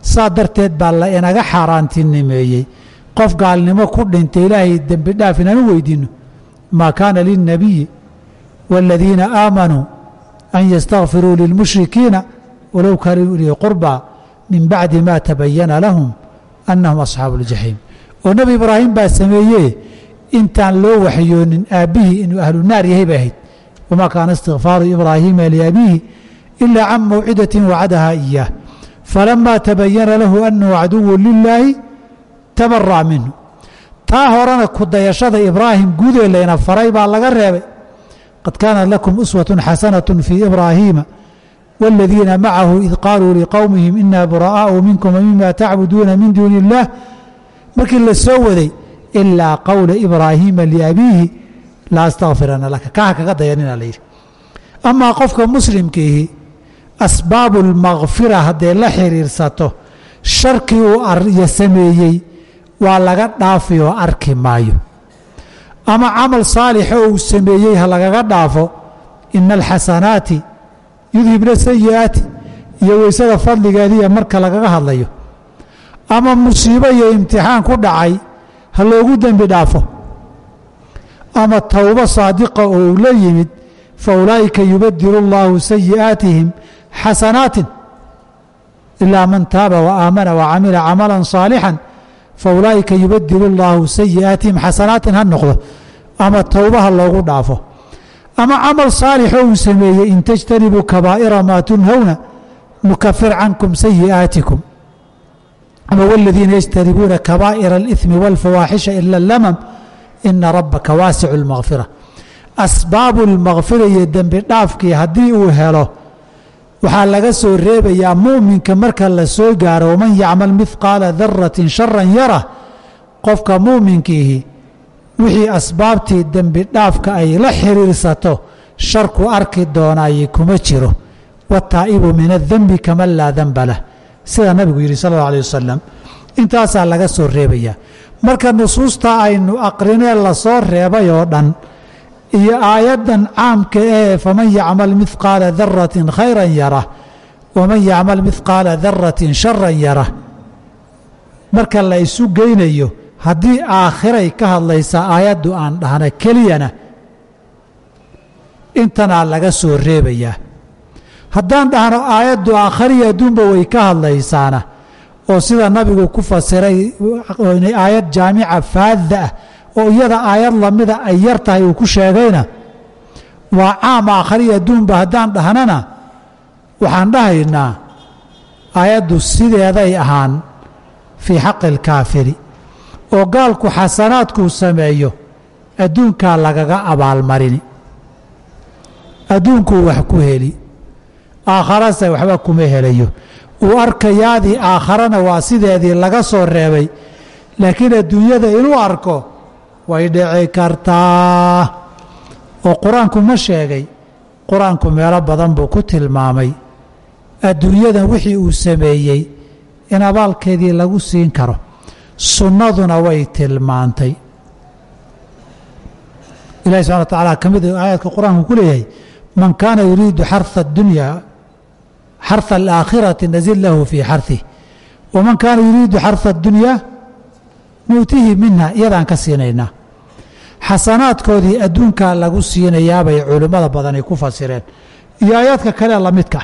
saa darteed baa la inaga xaaraantinimeeyey qof gaalnimo ku dhintay ilaahay dembi dhaaf inaan u weydiinno maa kaana lilnabiyi wاladiina aamanuu an yastakfiruu lilmushrikiina walow kaanuu ulii qurbaa min bacdi ma tabayana lahum annahum asxaabu اljaxiim oo nebi ibraahim baa sameeyee intaan loo waxyoonin aabbihii inuu ahlu naar yahay bay ahayd. Wamaa kaana istikfaaru ibraahiima liabiihi ila can mawcidatin wacadahaa iyaah falamaa tabayana lahu annahu caduwu lilaahi tabara'a minhu. Taa horena ku dayashada ibraahim layna faray baa laga reebay. Qad kaanat lakum uswatun xasanatu fii ibraahiima wاladiina macahu id qaaluu liqowmihim ina buraa'aau minkum wmima tacbuduuna min duuni اllah markii la soo waday ilaa qowla ibraahiima liabiihi la astakfirana laka kaha kaga dayanina la yidhi amaa qofka muslimkiihi asbaabu اlmakfira hadday la xiriirsato sharkii uu sameeyey waa laga dhaafi oo arki maayo ama camal saalixa uu sameeyey ha lagaga dhaafo ina alxasanaati yudhibna sayi'aati iyo weysada fadligeediiya marka lagaga hadlayo ama musiibo iyo imtixaan ku dhacay ha loogu dembi dhaafo ama towbo saadiqa oo uu la yimid fa ulaa'ika yubadilu اllahu sayi'aatihim xasanaatin ilaa man taaba wa aamana wa camila camala صaalixا fa ulaa'ika yubadilu اllahu sayi'aatihim xasanaatin ha noqdo ama towbaha loogu dhaafo ama camal saalixo uu sameeyey in tajtanibuu kabaa'ira maa tunhowna nukafir cankum sayi'aatikum ama wاladiina yajtanibuuna kabaa'ira اlإثmi wاlfawaaxisha ila اlamam ina rabaka waasicu اlmakfira asbaabu lmakfira iyo dembi dhaafkii haddii uu helo waxaa laga soo reebayaa mu'minka marka la soo gaaro waman yacmal midqaala daratin sharan yara qofka mu'minkiihi wixii asbaabtii dembi dhaafka ay la xiriirsato sharku arki doonaaye kuma jiro. Wataa'ibu min adembi kaman laa denba lah. Sida nabigu yidhi sal alla alih wasalam intaasaa laga soo reebayaa marka nusuusta aynu aqrinee la soo reebay oo dhan iyo aayaddan caamka ee faman yacmal midqaala daratin khayran yara waman yacmal midqaala daratin sharan yara marka la isu geynayo haddii aakhiray ka hadlaysaa aayaddu aan dhahna keliyana intanaa laga soo reebayaa haddaan dhahno aayaddu aakhariya adduunba way ka hadlaysaana oo sida nabigu ku fasiray aayad jaamica faadda ah oo iyada aayad lamida ay yar tahay uu ku sheegayna waa caam aakhariya adduunba haddaan dhahnana waxaan dhahaynaa aayaddu sideeday ahaan fii xaqi alkaafiri oo gaalku xasanaadkuu sameeyo adduunkaa lagaga abaalmarini adduunkuu wax ku heli aakharase waxba kuma helayo. Uu arkayaadii aakharana waa sideedii laga soo reebay laakiin adduunyada inuu arko way dhici kartaa. Oo qur'aanku ma sheegay qur'aanku meelo badan buu ku tilmaamay. Adduunyadan wixii uu sameeyey in abaalkeedii lagu siin karo sunnaduna way tilmaantay. Ilahi subxana wa tacaala ka mid aayaadka qur'aanku ku leeyahay man kaana yuriidu xarha addunya xarha alaakhirati nazid lahu fii xarih waman kaana yuriidu xarha addunya nuutihi minha iyadaan ka siinaynaa xasanaadkoodii adduunkaa lagu siinayaabay culimmada badani ku fasireen. Iyo aayaadka kale lamidka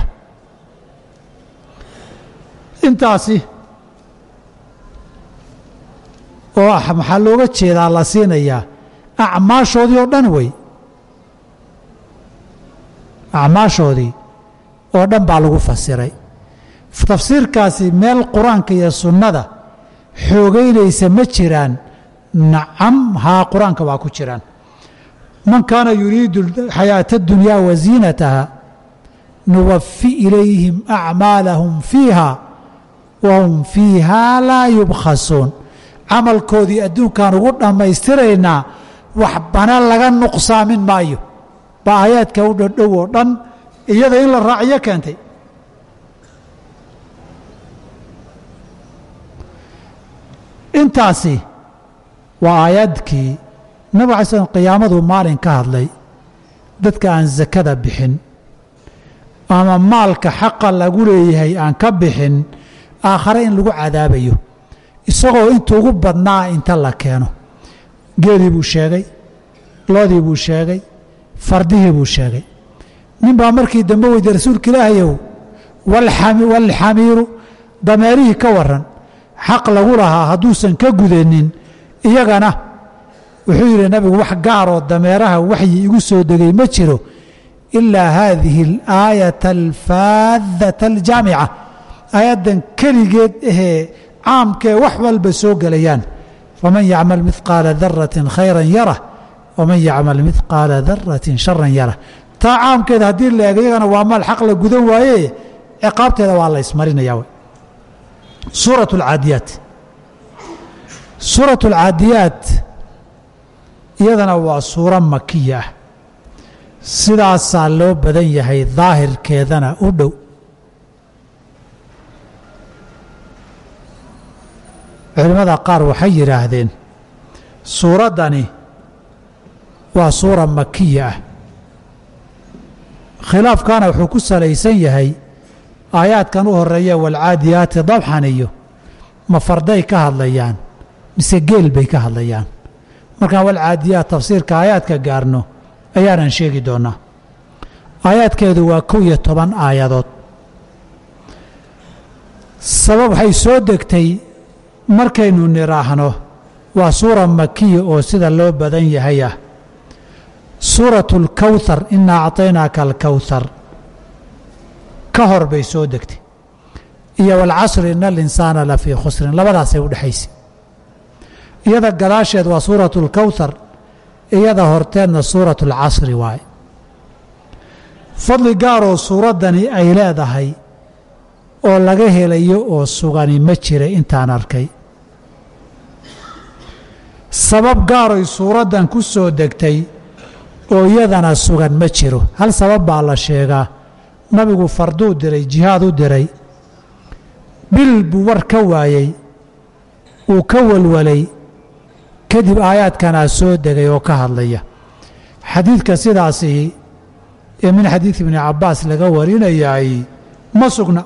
intaasi oo ah maxaa looga jeedaa la siinayaa. Acmaashoodii oo dhan wey. Acmaashoodii oo dhan baa lagu fasiray. Tafsiirkaasi meel qur'aanka iyo sunnada xoogeynaysa ma jiraan. Nacam haa qur'aanka waa ku jiraan. Man kaana yuriidu xayaata اdunyaa wasiinataha nuwafi ilayhim acmaalahum fiiha wahum fiiha laa yubkhasuun camalkoodii adduunkaan ugu dhammaystiraynaa wax bana laga nuqsaamin maayo. Baa aayaadka u dhodhow oo dhan iyada in la raaciyo keentay. Intaasi waa aayaadkii nabig alay slm qiyaamadu maalin ka hadlay dadka aan sakada bixin ama maalka xaqa lagu leeyahay aan ka bixin aakhare in lagu cadaabayo isagoo inta ugu badnaa inta la keeno. Geelii buu sheegay loodii buu sheegay fardihii buu sheegay. Nin baa markii dambe weydiye rasuulka ilaahayow walxamiiru dameerihii ka waran xaq lagu lahaa hadduusan ka gudanin iyagana wuxuu yidhi nabigu wax gaaroo dameeraha waxyi igu soo degay ma jiro ilaa haadihi alaayata alfaadata aljaamica. Aayaddan keligeed ahee caamkee wax walba soo gelayaan faman yacmal midqaala daratin khayran yara waman yacmal midqaala daratin sharan yara taa caamkeeda haddii la eego iyagana waa maal xaq la gudan waaye ciqaabteeda waa la ismarinaya suuraة اlcaadiyaat suuraة اlcaadiyaat iyadana waa suuro makiya ah sidaasaa loo badan yahay daahirkeedana u dhow Culimmada qaar waxay yidhaahdeen suuraddani waa suura makiya ah. Khilaafkana wuxuu ku salaysan yahay aayaadkan u horreeya walcaadiyaati dabxan iyo ma farday ka hadlayaan mise geel bay ka hadlayaan. Markaan walcaadiyaat tafsiirka aayaadka gaarno ayaanan sheegi doonaa. Aayaadkeedu waa kow iyo toban aayadood. Sabab waxay soo degtay markaynu niraahno waa suura makiya oo sida loo badan yahay ah. Suuratu alkowthar inaa acطaynaaka alkowthar ka hor bay soo degtay. Iyo waalcasri ina alinsaana la fii khusrin. Labadaasay u dhexaysay iyada gadaasheed waa suuratu alkowthar iyada horteedna suuratu alcasri waaye. Fadli gaaroo suuraddani ay leedahay oo laga helayo oo sugani ma jira intaan arkay. Sabab gaaroy suuraddan ku soo degtay oo iyadana sugan ma jiro. Hal sabab baa la sheegaa. Nabigu farduu diray jihaad u diray. Bil buu war ka waayey uu ka walwalay kadib aayaadkanaa soo degay oo ka hadlaya. Xadiidka sidaasi ee min xadiid ibni cabbaas laga warinayaay ma sugna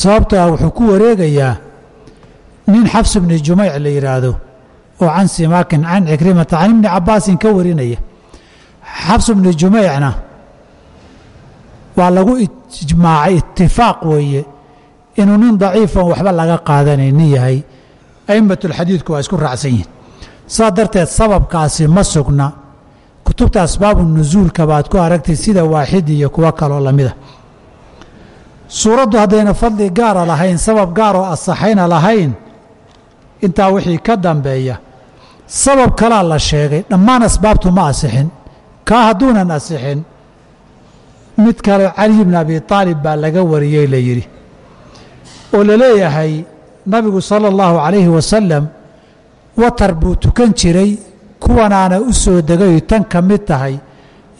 sababto ah wuxuu ku wareegayaa nin xafs bni jumayc la yidhaahdo oo can simaakin can cikrimata can ibni cabbaasin ka warinaya. Xafs bni jumaycna waa lagu ijmaacay itifaaq weeye inuu nin daciifan waxba laga qaadanayni yahay. A'immatulxadiidku waa isku raacsan yihiin saa darteed sababkaasi ma sugna. Kutubta asbaabu nusuulka baad ku aragtay sida waaxid iyo kuwo kaloo lamida suuraddu haddayna fadli gaara lahayn sabab gaaroo asaxayna lahayn intaa wixii ka dambeeya sabab kalaa la sheegay dhammaan asbaabtu ma asixin kaa hadduunan asixin mid kale cali bni abi aalib baa laga wariyey la yidhi oo la leeyahay nabigu sala allahu calayhi wasalam watar buu tukan jiray kuwanaana u soo degayu tan ka mid tahay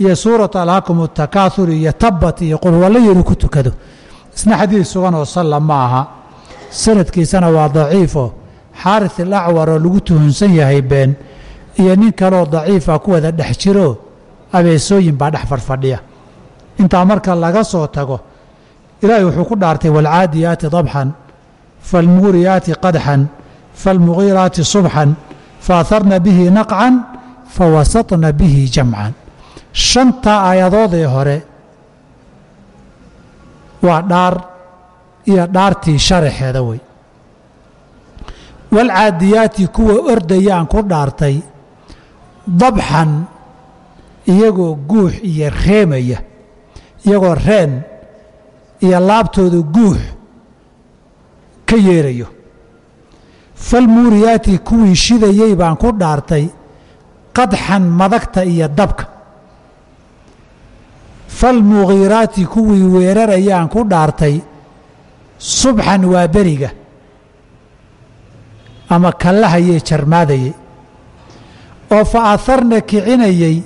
iyo suuratu alhaakum takaathur iyo tabbat iyo qulwallo inuu ku tukado isna xadiid sugan oo salla ma aha. Sanadkiisana waa daciifo. Xaaris alacwar oo lagu tuhunsan yahay been iyo nin kaleoo daciifa ku wada dhex jiro abeesooyin baa dhex fadhfadhiya intaa marka laga soo tago ilaahay wuxuu ku dhaartay waalcaadiyaati dabxan faalmuuriyaati qadxan faalmugiiraati subxan faaharna bihi naqcan fawasatna bihi jamcan. Shantaa aayadoodee hore waa dhaar iyo dhaartii sharaxeeda wey. Waalcaadiyaati kuwa ordayaan ku dhaartay dabxan iyagoo guux iyo reemaya iyagoo reen iyo laabtooda guux ka yeerayo. Falmuuriyaati kuwii shidayey baan ku dhaartay qadxan madagta iyo dabka falmugiiraati kuwii weerarayaan ku dhaartay subxan waa beriga ama kallahayee jarmaadayey oo fa aharna kicinayey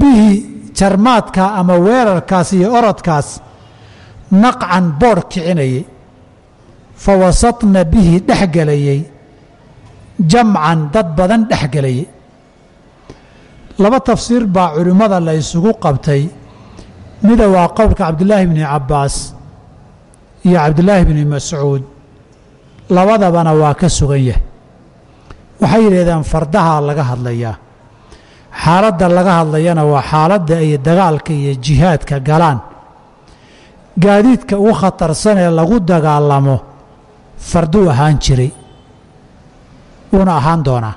bihi jarmaadka ama weerarkaas iyo orodkaas naqcan boodh kicinayey fa wasatna bihi dhex gelayey jamcan dad badan dhex gelayey laba tafsiir baa culimmada la isugu qabtay mida waa qowlka cabdillaahi bni cabbaas iyo cabdillaahi bni mascuud labadabana waa ka sugan yahay. Waxay yidhahdeen fardahaa laga hadlayaa. Xaaladda laga hadlayana waa xaaladda ay dagaalka iyo jihaadka galaan. Gaadiidka ugu khatarsan ee lagu dagaalamo farduu ahaan jiray wuuna ahaan doonaa.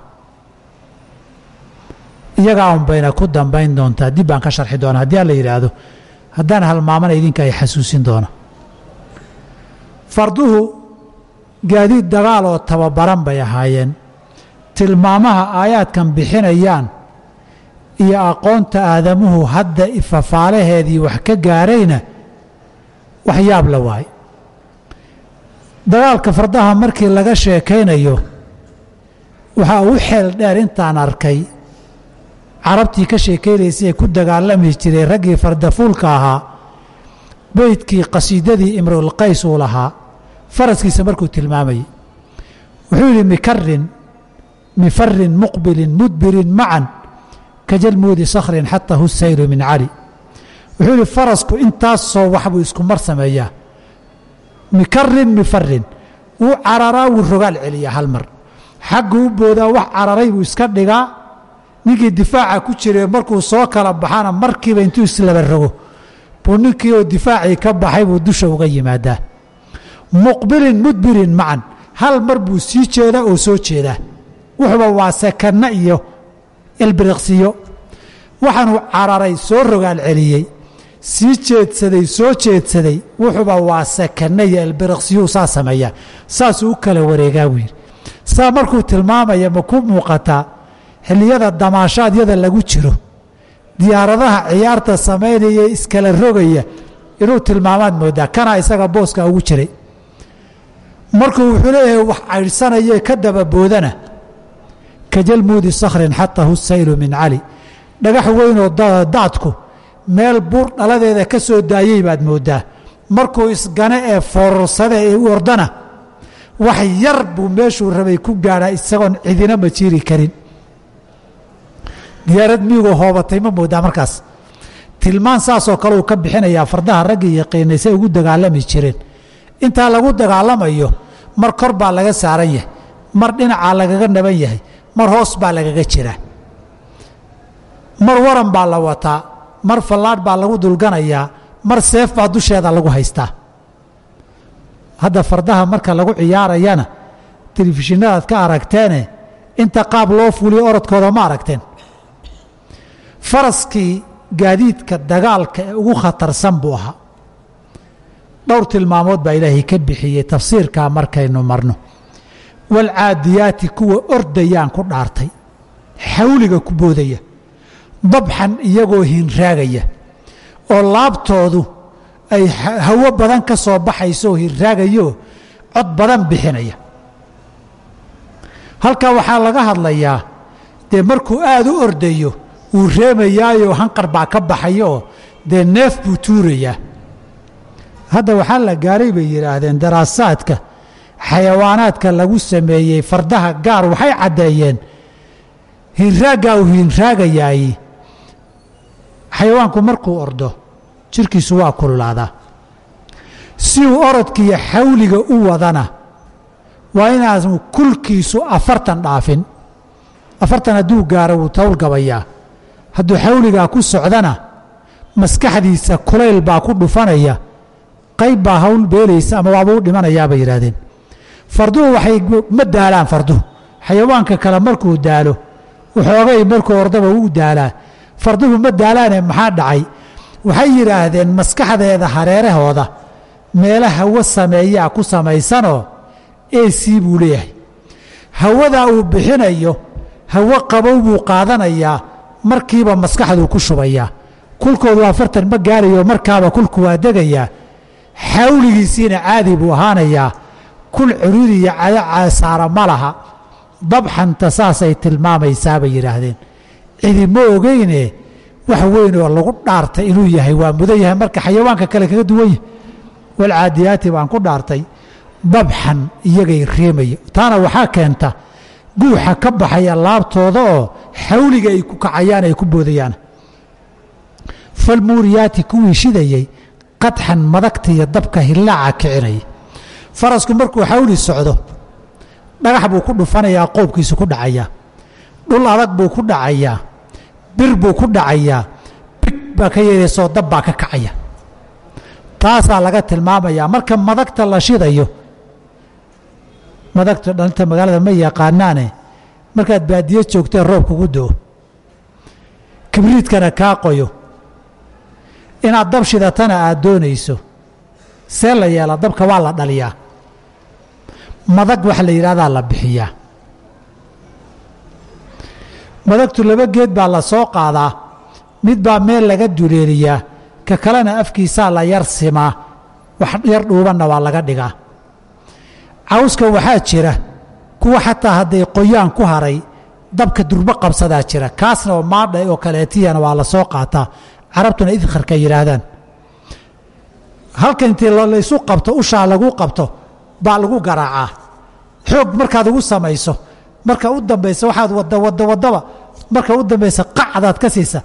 Iyagaa un bayna ku dambayn doontaa dib baan ka sharxi doonaa haddii alla yidhaahdo haddaan halmaamana idinka ay xasuusin doona. Farduhu gaadiid dagaal oo tababaran bay ahaayeen. Tilmaamaha aayaadkan bixinayaan iyo aqoonta aadamuhu hadda ifafaalaheedii wax ka gaarayna wax yaab la waay dagaalka fardaha markii laga sheekaynayo waxaa u xeel dheer intaan arkay carabtii ka sheekaynaysay ee ku dagaalami jiray raggii fardafuulka ahaa beydkii qasiidadii imruulqays uu lahaa faraskiisa markuu tilmaamayey wuxuu yidhi mikarin mifarin muqbilin mudbirin macan kajalmuudi sakhrin xataa hu sayru min cali. Wuxuu yidhi farasku intaasoo wax buu isku mar sameeyaa. Mikarin mifarin wuu cararaa wuu rogaal celiyaa hal mar. Xaggu u boodaa wax cararay buu iska dhigaa ninkii difaaca ku jire markuu soo kala baxana markiiba intuu islaba rogo. Buu ninkii oo difaacii ka baxay buu dusha uga yimaadaa. Muqbilin mudbirin macan hal mar buu sii jeedaa oo soo jeedaa wuxuuba waa sekanno iyo ilbiriqsiyo. Waxaanuu cararay soo rogaal celiyey. Sii jeedsaday soo jeedsaday. Wuxuuba waa sekanno iyo ilbiriqsiyuu saa sameeyaa. Saasuu u kala wareegaa buu yidhi. Saa markuu tilmaamaya ma ku muuqataa xilliyada damaashaadyada lagu jiro diyaaradaha ciyaarta samaynaya iskala rogaya inuu tilmaamaad moodaa kana isaga booska ugu jiray. Markuu wuxuu leeyahay wax caydhsanaya ka dababoodana kajalmuudi sakhrin xatahu saylu min cali. Dhagax weynoo daadku meel buur dhaladeeda ka soo daayey baad moodaa. Markuu isgane ee foorarsade ee u ordana wax yar buu meeshuu rabay ku gaadhaa isagoon cidina ma jiiri karin diyaarad miyigoo hoobatay ma moodaa markaas. Tilmaan saasoo kale uu ka bixinayaa fardaha raggii yaqiinay say ugu dagaalami jireen. Intaa lagu dagaalamayo mar kor baa laga saaran yahay mar dhinacaa lagaga naban yahay mar hoos baa lagaga jiraa. Mar waran baa la wataa mar fallaadh baa lagu dulganayaa mar seef baa dusheeda lagu haystaa. Hadda fardaha marka lagu ciyaarayana telefishinadaad ka aragteene inta qaab loo fuuliyo orodkooda ma aragteen faraskii gaadiidka dagaalka ee ugu khatarsan buu ahaa. Dhowr tilmaamood baa ilaahay ka bixiyey tafsiirkaa markaynu marno. Walcaadiyaati kuwa ordayaan ku dhaartay xawliga ku boodaya dabxan iyagoo hinraagaya oo laabtoodu ay hawo badan ka soo baxaysooo hinraagayooo cod badan bixinaya. Halkaa waxaa laga hadlayaa dee markuu aada u ordayo wuu reemayaayoo hanqar baa ka baxaya oo dee neef buu tuurayaa. Hadda waxaa la gaaray bay yidhaahdeen daraasaadka xayawaanaadka lagu sameeyey fardaha gaar waxay caddeeyeen. Hinraaggaa uu hinraagayaay xayawaanku markuu ordo jirkiisu waa kululaadaa. Si uu orodkiiyo xawliga u wadana waa inaanu kulkiisu afartan dhaafin. Afartan hadduu gaaro wuu tawlgabayaa hadduu xawligaa ku socdana maskaxdiisa kulayl baa ku dhufanaya qayb baa hawl beelaysa ama waaba u dhimanayaa bay yidhaahdeen. Farduhu waxay ma daalaan farduhu xayawaanka kale markuu daalo waxoogay markuu ordaba u daalaa. Farduhu ma daalaane maxaa dhacay? Waxay yidhaahdeen maskaxdeeda hareerahooda meela hawo sameeyaa ku samaysanoo ac buu leeyahay. Hawadaa uu bixinayo hawo qabow buu qaadanayaa markiiba maskaxduu ku shubayaa kulkoodu afartan ma gaarayo markaaba kulku waa degayaa xawligiisiina caadi buu ahaanayaa. Kul curiiriya saara ma laha. Dabxanta saasay tilmaamaysaa bay yidhaahdeen. Cidi ma ogeyne wax weyn oo lagu dhaartay inuu yahay waa mudan yahay marka xayawaanka kale kaga duwan yahay. Walcaadiyaati baan ku dhaartay. Dabxan iyagay reemaya taana waxaa keenta guuxa ka baxaya laabtooda oo xawliga ay ku kacayaan ay ku boodayaan. Falmuuriyaati kuwii shidayey qadxan madagta iyo dabka hillaaca kicinaya farasku markuu xawli socdo dhagax buu ku dhufanayaa qoobkiisu ku dhacayaa dhul adag buu ku dhacayaa bir buu ku dhacayaa big baa ka yeehaysoo dab baa ka kacaya. Taasaa laga tilmaamayaa. Marka madagta la shidayo madagta dhalinta magaalada ma yaqaanaane. Markaad baadiye joogteen roob kugu doo kibriidkana kaa qoyo. Inaad dab shidatana aad doonayso. See la yeela dabka waa la dhaliyaa. Madag waxa la yidhahdaa la bixiyaa. Madagtu laba geed baa la soo qaadaa. Mid baa meel laga duleeliyaa. Ka kalena afkiisaa la yar simaa. Wax yar dhuubanna waa laga dhigaa cawska waxaa jira kuwa xataa hadday qoyaan ku haray dabka durbo qabsadaa jira. Kaasna oo maadha oo kaleetiyana waa la soo qaataa. Carabtuna idkarka yidhaahdaan halka intii laysu qabto ushaa lagu qabto baa lagu garaacaa. Xoog markaad ugu samayso marka u dambaysa waxaad wada wada wadaba marka u dambaysa qacdaad ka siisa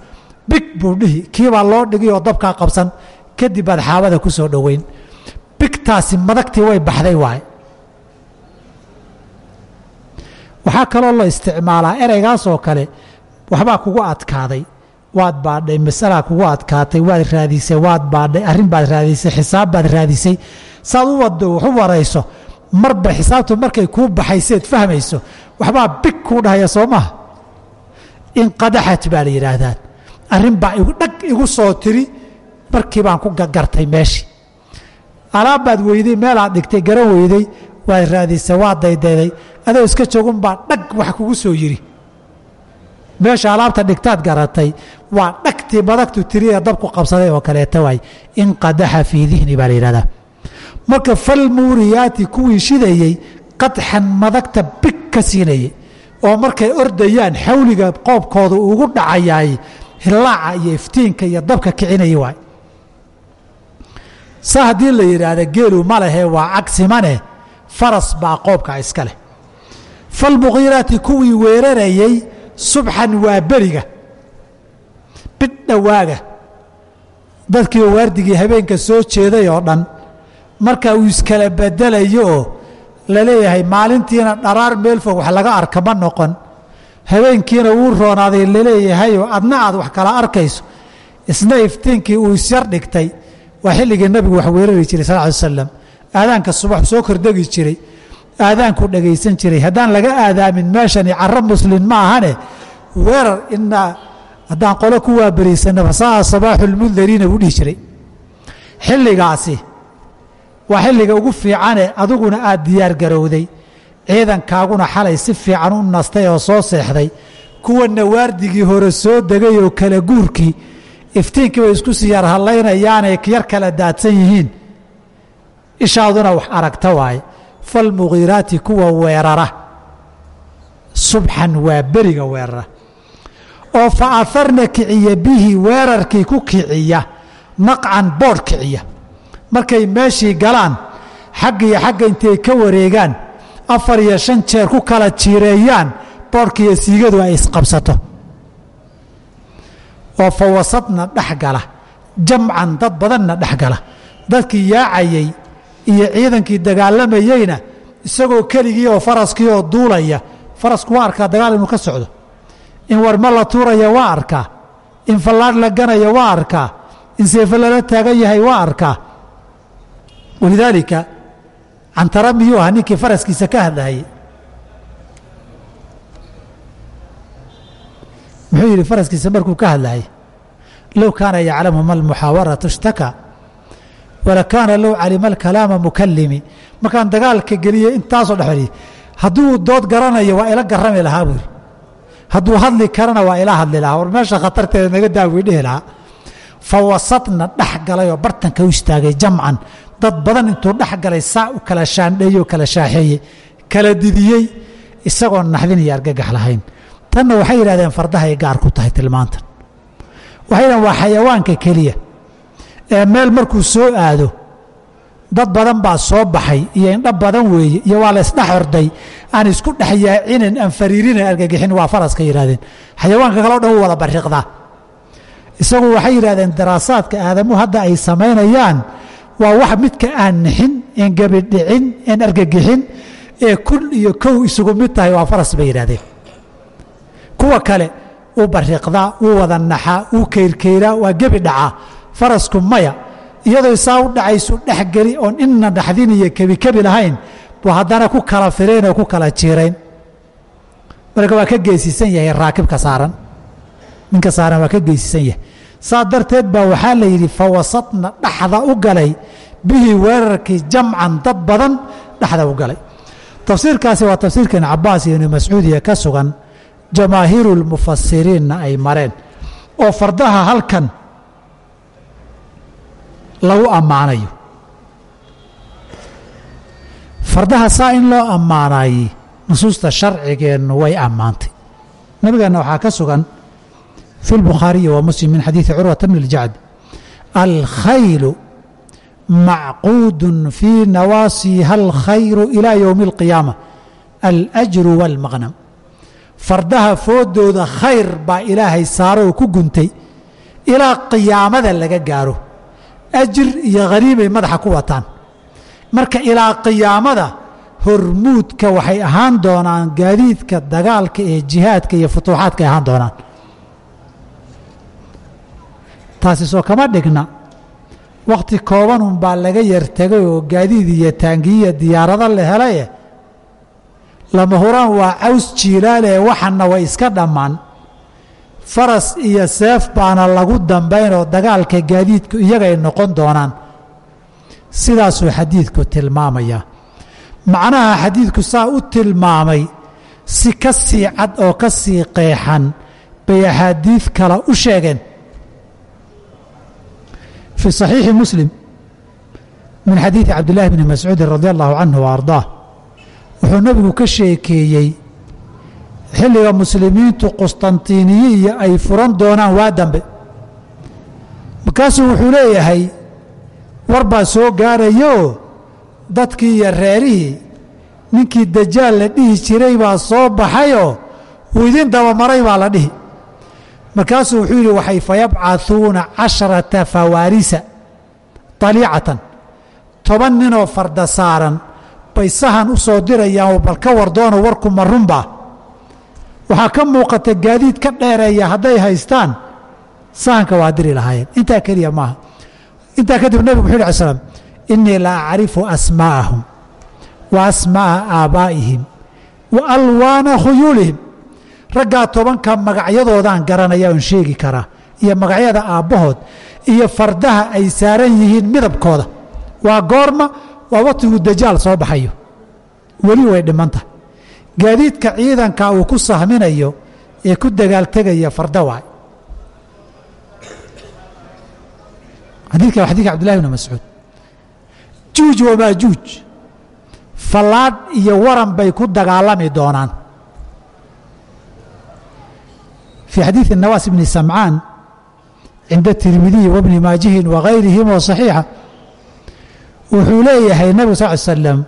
big buu dhihi kiibaa loo dhigi oo dabkaa qabsan kadib baad xaabada ku soo dhoweyn. Bigtaasi madagtii way baxday waaye waxaa kaloo la isticmaalaa ereygaas oo kale waxbaa kugu adkaaday. Waad baadhay masalaa kugu adkaatay waad raadisay waad baadhay arrin baad raadisay xisaab baad raadisay. Saad u wado wax u warayso marba xisaabtu markay kuu baxayseed fahmayso waxbaa big kuu dhahaya soo maha inqadaxat baa la yidhaahdaa. Arrin baa dhag igu soo tiri markii baan ku gartay meeshii alaab baad weyday meelaad dhigtay garan weyday waad raadisay waad daydayday adoo iska joogun baa dhag wax kugu soo yiri. Meesha alaabta dhigtaad garatay waa dhagtii madagtu tiriya dabku qabsaday oo kaleeta waay. Inqadaxa fii dihni baa la marka falmuuriyaati kuwii shidayey qadxan madagta big ka siinayey oo markay ordayaan xawliga qoobkooda ugu dhacayaay hilaaca iyo iftiinka iyo dabka kicinayay waay. Sa haddii la yidhaahda geelu ma lehe waa cagsimane faras baa qoobka iska leh. Falmuqiiraati kuwii weerarayey subxan waa beriga bidhowaaga dadkii waardigii habeenka soo jeeday oo dhan marka uu iskala bedelayo oo la maalintiina dharaar meel fog wax laga arka ma noqon. Habeenkiina wuu roonaaday laleeyahayoo adna aad wax kala arkayso. Isna iftiinkii uu isyar dhigtay waa xilligii nabigu wax weerari jiray sal ly slam aadaanka subax soo kordegi jiray aadaanku dhagaysan jiray. Haddaan laga aadaamin meeshani caro muslin ma ahane? Weerar inaa haddaan qolo ku waabariisana fasaa sabaaxu lmundariina buu dhihi jiray. Xilligaasi waa xilliga ugu fiicane adiguna aad diyaar garowday. Ciidankaaguna xalay si fiican u nastay oo soo seexday. Kuwana waardigii hore soo degay oo kala guurkii iftiinkii bay isku siyaar hallaynayaanay yar kala daadsan yihiin ishaaduna wax aragta waaye falmugiiraati kuwa weerara. Subxan waa beriga weerara. Oo fa aharna kiciya bihi weerarkii ku kiciya naqcan boodh kiciya. Markay meeshii galaan xagga iyo xagga intay ka wareegaan afar iyo shan jeer ku kala jiireeyaan boodhkiiyo siigadu ay isqabsato. Oo fa wasadna dhex gala jamcan dad badanna dhex gala. Dadkii yaacayey iyo ciidankii dagaalamayeyna isagoo keligii oo faraskii oo duulaya farasku waa arkaa dagaal inuu ka socdo. In warma la tuuraya waa arkaa in fallaadh la ganaya waa arkaa in seefo lala taagan yahay waa arkaa. Walidaalika cantara miyuu ahaa? Ninkii faraskiisa ka hadlahayey muxuu yidhi faraskiisa markuu ka hadlahayay low kaana yaclamu ma almuxaawaratu ishtakaa walakaana low calima alkalaama mukalimi markaan dagaalka geliyey intaasoo dhexfadhiyey hadduu dood garanayo waa ila garami lahaa buu yidhi. Hadduu hadli karana waa ila hadli lahaa. War meesha khatarteeda naga daa buu dhihi lahaa. Fa wasadna dhex galay oo bartanka u istaagay jamcan. Dad badan intuu dhex galay saa u kala shaandheeyey oo kala shaaxeeyey kala didiyey isagoon naxdin iyo argagax lahayn. Tanna waxay yidhahdeen fardahay gaar ku tahay tilmaantan. Waxay yidhahdeen waa xayawaanka keliya ee meel markuu soo aado dad badan baa soo baxay iyo indho badan weeye iyo waa la isdhex orday. Aan isku dhex yaacinin aan fariirina argagixin waa faraska yidhahdeen xayawaanka kaleo dhan u wada bariiqdaa isagu waxay yidhahdeen daraasaadka aadamuhu hadda ay samaynayaan waa wax midka aan nixin een gebidhicin een argagixin ee kun iyo kow isugu mid tahay waa faras bay yidhahdeen kuwa kale uu bariiqdaa uu wada naxaa uu keyrkeyraa waa gebi dhacaa farasku maya iyadoo saa u dhacaysu dhexgeli oon inna dhaxdin iyo kebikebi lahayn buu haddana ku kala firayn oo ku kala jiirayn. Marka waa ka geesisan yahay raakibka saaran. Ninka saaran waa ka geesisan yahay. Saa darteed baa waxaa la yidhi fawasadna dhaxda u galay bihi weerarkii jamcan dad badan dhexda u galay. Tafsiirkaasi waa tafsiirka ibn cabaas iyo ibni mascuud iyo ka sugan jamaahiiru lmufasiriinna ay mareen. Oo fardaha halkan lagu ammaanayo fardaha saa in loo ammaanaayey nusuusta sharcigeennu way ammaantay nabigeenna waxaa ka sugan fi اlbukhaariyi wa muslim min xadiidi curwata bn اljacd alkhaylu macquud fii nawaasiha alkhayru ilaa ywmi اlqiyaama alأjru wاlmaqnam fardaha foodooda khayr baa ilaahay saaro oo ku guntay ilaa qiyaamada laga gaaro ajir iyo khaniimay madaxa ku wataan. Marka ilaa qiyaamada hormuudka waxay ahaan doonaan gaadiidka dagaalka ee jihaadka iyo futuuxaadka ahaan doonaan. Taasi soo kama dhigna. Wakhti koobanun baa laga yartegay oo gaadiid iyo taangiyiya diyaarado la helaye. Lama huraan waa caws jiilaale waxanna way iska dhammaan faras iyo seef baana lagu dambayn oo dagaalka gaadiidku iyagay noqon doonaan. Sidaasuu xadiidku tilmaamaya. Macnaha xadiidku saa u tilmaamay si ka sii cad oo ka sii qeexan bay axaadiid kale u sheegeen. Fii صaxiixi muslim min xadiidi cabdillahi bni mascuudin radi allahu canhu wa ardaah wuxuu nebigu ka sheekeeyey xilliga muslimiintu qustantiiniye iyo ay furan doonaan waa dambe. Markaasuu wuxuu leeyahay war baa soo gaarayooo dadkii iyo reerihii ninkii dajaal la dhihi jiray baa soo baxayoo wuu idin dabamaray baa la dhihi. Markaasuu wuxuu yidhi waxay fayabcahuuna casharata fawaarisa daliicatan toban ninoo farda saaran bay sahan u soo dirayaan oo bal ka wardoono warku ma runbaa waxaa ka muuqata gaadiid ka dheereeya hadday haystaan. Sahanka waa diri lahaayeen. Intaa keliya maaha. Intaa kadib nebigu wuxu yhi alay slam innii la acrifu asmaa'ahum wa asmaa'a aabbaa'ihim wa alwaana khuyuulihim. Raggaa tobanka magacyadoodaan garanaya oon sheegi karaa iyo magacyada aabbahood iyo fardaha ay saaran yihiin midabkooda. Waa goorma waa waqtiguu dajaal soo baxayo. Weli way dhimanta gaadiidka ciidanka uu ku sahminayo ee ku dagaaltegaya farda waay. Xadiidka waa xadidka cabdillahi bni mascuud. Juuj wamaajuuj fallaadh iyo waran bay ku dagaalami doonaan. Fii xadiidi nawaas bni samcaan cinda tirmidiyi wabni maajihin wagayrihim oo saxiixa wuxuu leeyahay nebigu sal ly slam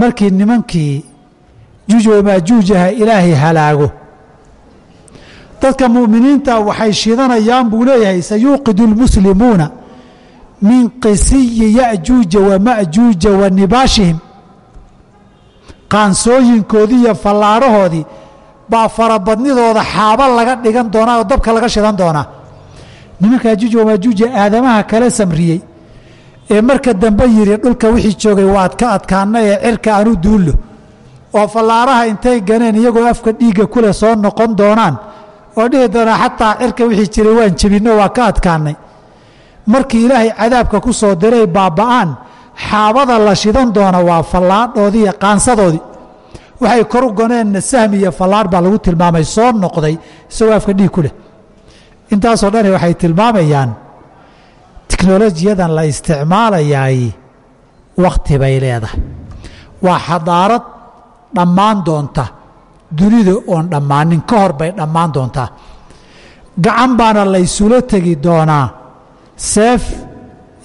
markii nimankii juuj wamaajuujaha ilaahay halaago. Dadka mu'miniinta waxay shidanayaan buu leeyahay sayuuqidu اlmuslimuuna min qisiyi ya'juuja wama'juuja wa nibaashihim. Qaansooyinkoodii iyo fallaadhahoodii baa farabadnidooda xaaba laga dhigan doonaa oo dabka laga shidan doonaa. Nimanka yajuuj wamaajuuja aadamaha kala samriyey. Ee marka dambe yidhi dhulka wixii joogay waad ka adkaana ee cirka aanu duullo oo fallaaraha intay ganeen iyagoo afka dhiigga kuleh soo noqon doonaan oo dhihi doonaa xataa cirka wixii jiray waan jebinno waa ka adkaanay. Markii ilaahay cadaabka ku soo diray baaba'aan xaabada la shidan doona waa fallaadhoodii iyo qaansadoodii. Waxay kor u goneenna sahmi iyo fallaadh baa lagu tilmaamay soo noqday isagoo afka dhiig ku leh. Intaasoo dhani waxay tilmaamayaan tiknolojiyadan la isticmaalayaay wakhti bay leedahay. Waa xadaarad dhammaan doonta. Dunida oon dhammaanin ka hor bay dhammaan doontaa gacan baana laysula tegi doonaa. Seef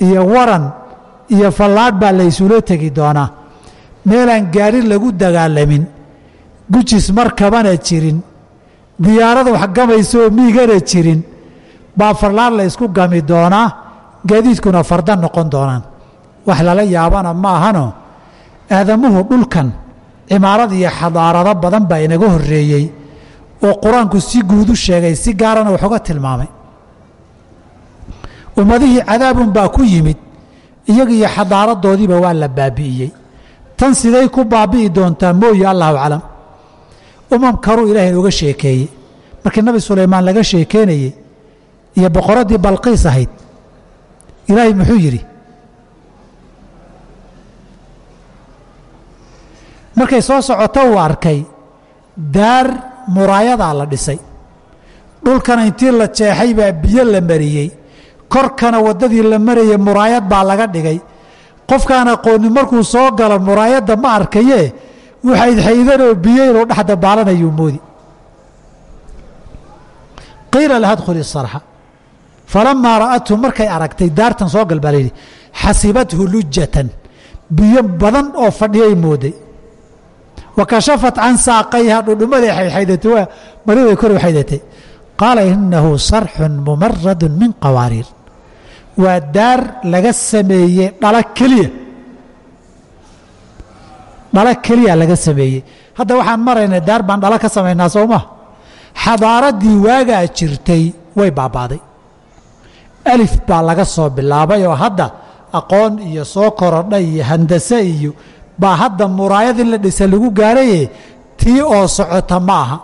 iyo waran iyo fallaadh baa laysula tegi doonaa. Meelaan gaari lagu dagaalamin gujis markabana jirin. Diyaarada wax gamaysa oo miigana jirin. Baa fallaadh la ysku gami doonaa. Gaadiidkuna farda noqon doonaan. Wax lala yaabana ma ahano. Aadamuhu dhulkan cimaarad iyo xadaarado badan baa inaga horreeyey oo qur'aanku si guud u sheegay si gaarana wax uga tilmaamay. Ummadihii cadaabun baa ku yimid iyaga iyo xadaaradoodiiba waa la baabi'iyey. Tan siday ku baabi'i doontaa mooye allahu aclam. Umam karuu ilaahay inooga sheekeeyey. Markii nabi sulaymaan laga sheekeynayey iyo boqoraddii balqiis ahayd ilaahay muxuu yidhi markay soo socoto uu arkay daar muraayadaa la dhisay. Dhulkana intii la jeexay baa biyo la mariyey. Korkana waddadii la marayay muraayad baa laga dhigay. Qofkaan aqooni markuu soo galo muraayadda ma arkaye waxaydxaydanoo biyo inuu dhex dabaalanayuu moodi. Qiila laha dkhuli sarxa falamaa ra'athu markay aragtay daartan soo gal baa layidhi xasibathu lujatan biyo badan oo fadhiyay mooday wa kashafat can saaqayha dhudhumaday xaydxaydatay waa mariday kor u qaala inahu sarxun mumaradu min qawaariir. Waa daar laga sameeyey dhalo keliya. Dhalo keliya laga sameeyey. Hadda waxaan maraynay daar baan dhalo ka samaynaa soo maa xadaaraddii waagaa jirtay way baaba'day alif baa laga soo bilaabay oo hadda aqoon iyo soo korodhay iyo handase iyo baa hadda muraayad in la dhisa lagu gaaraye tii oo socota ma aha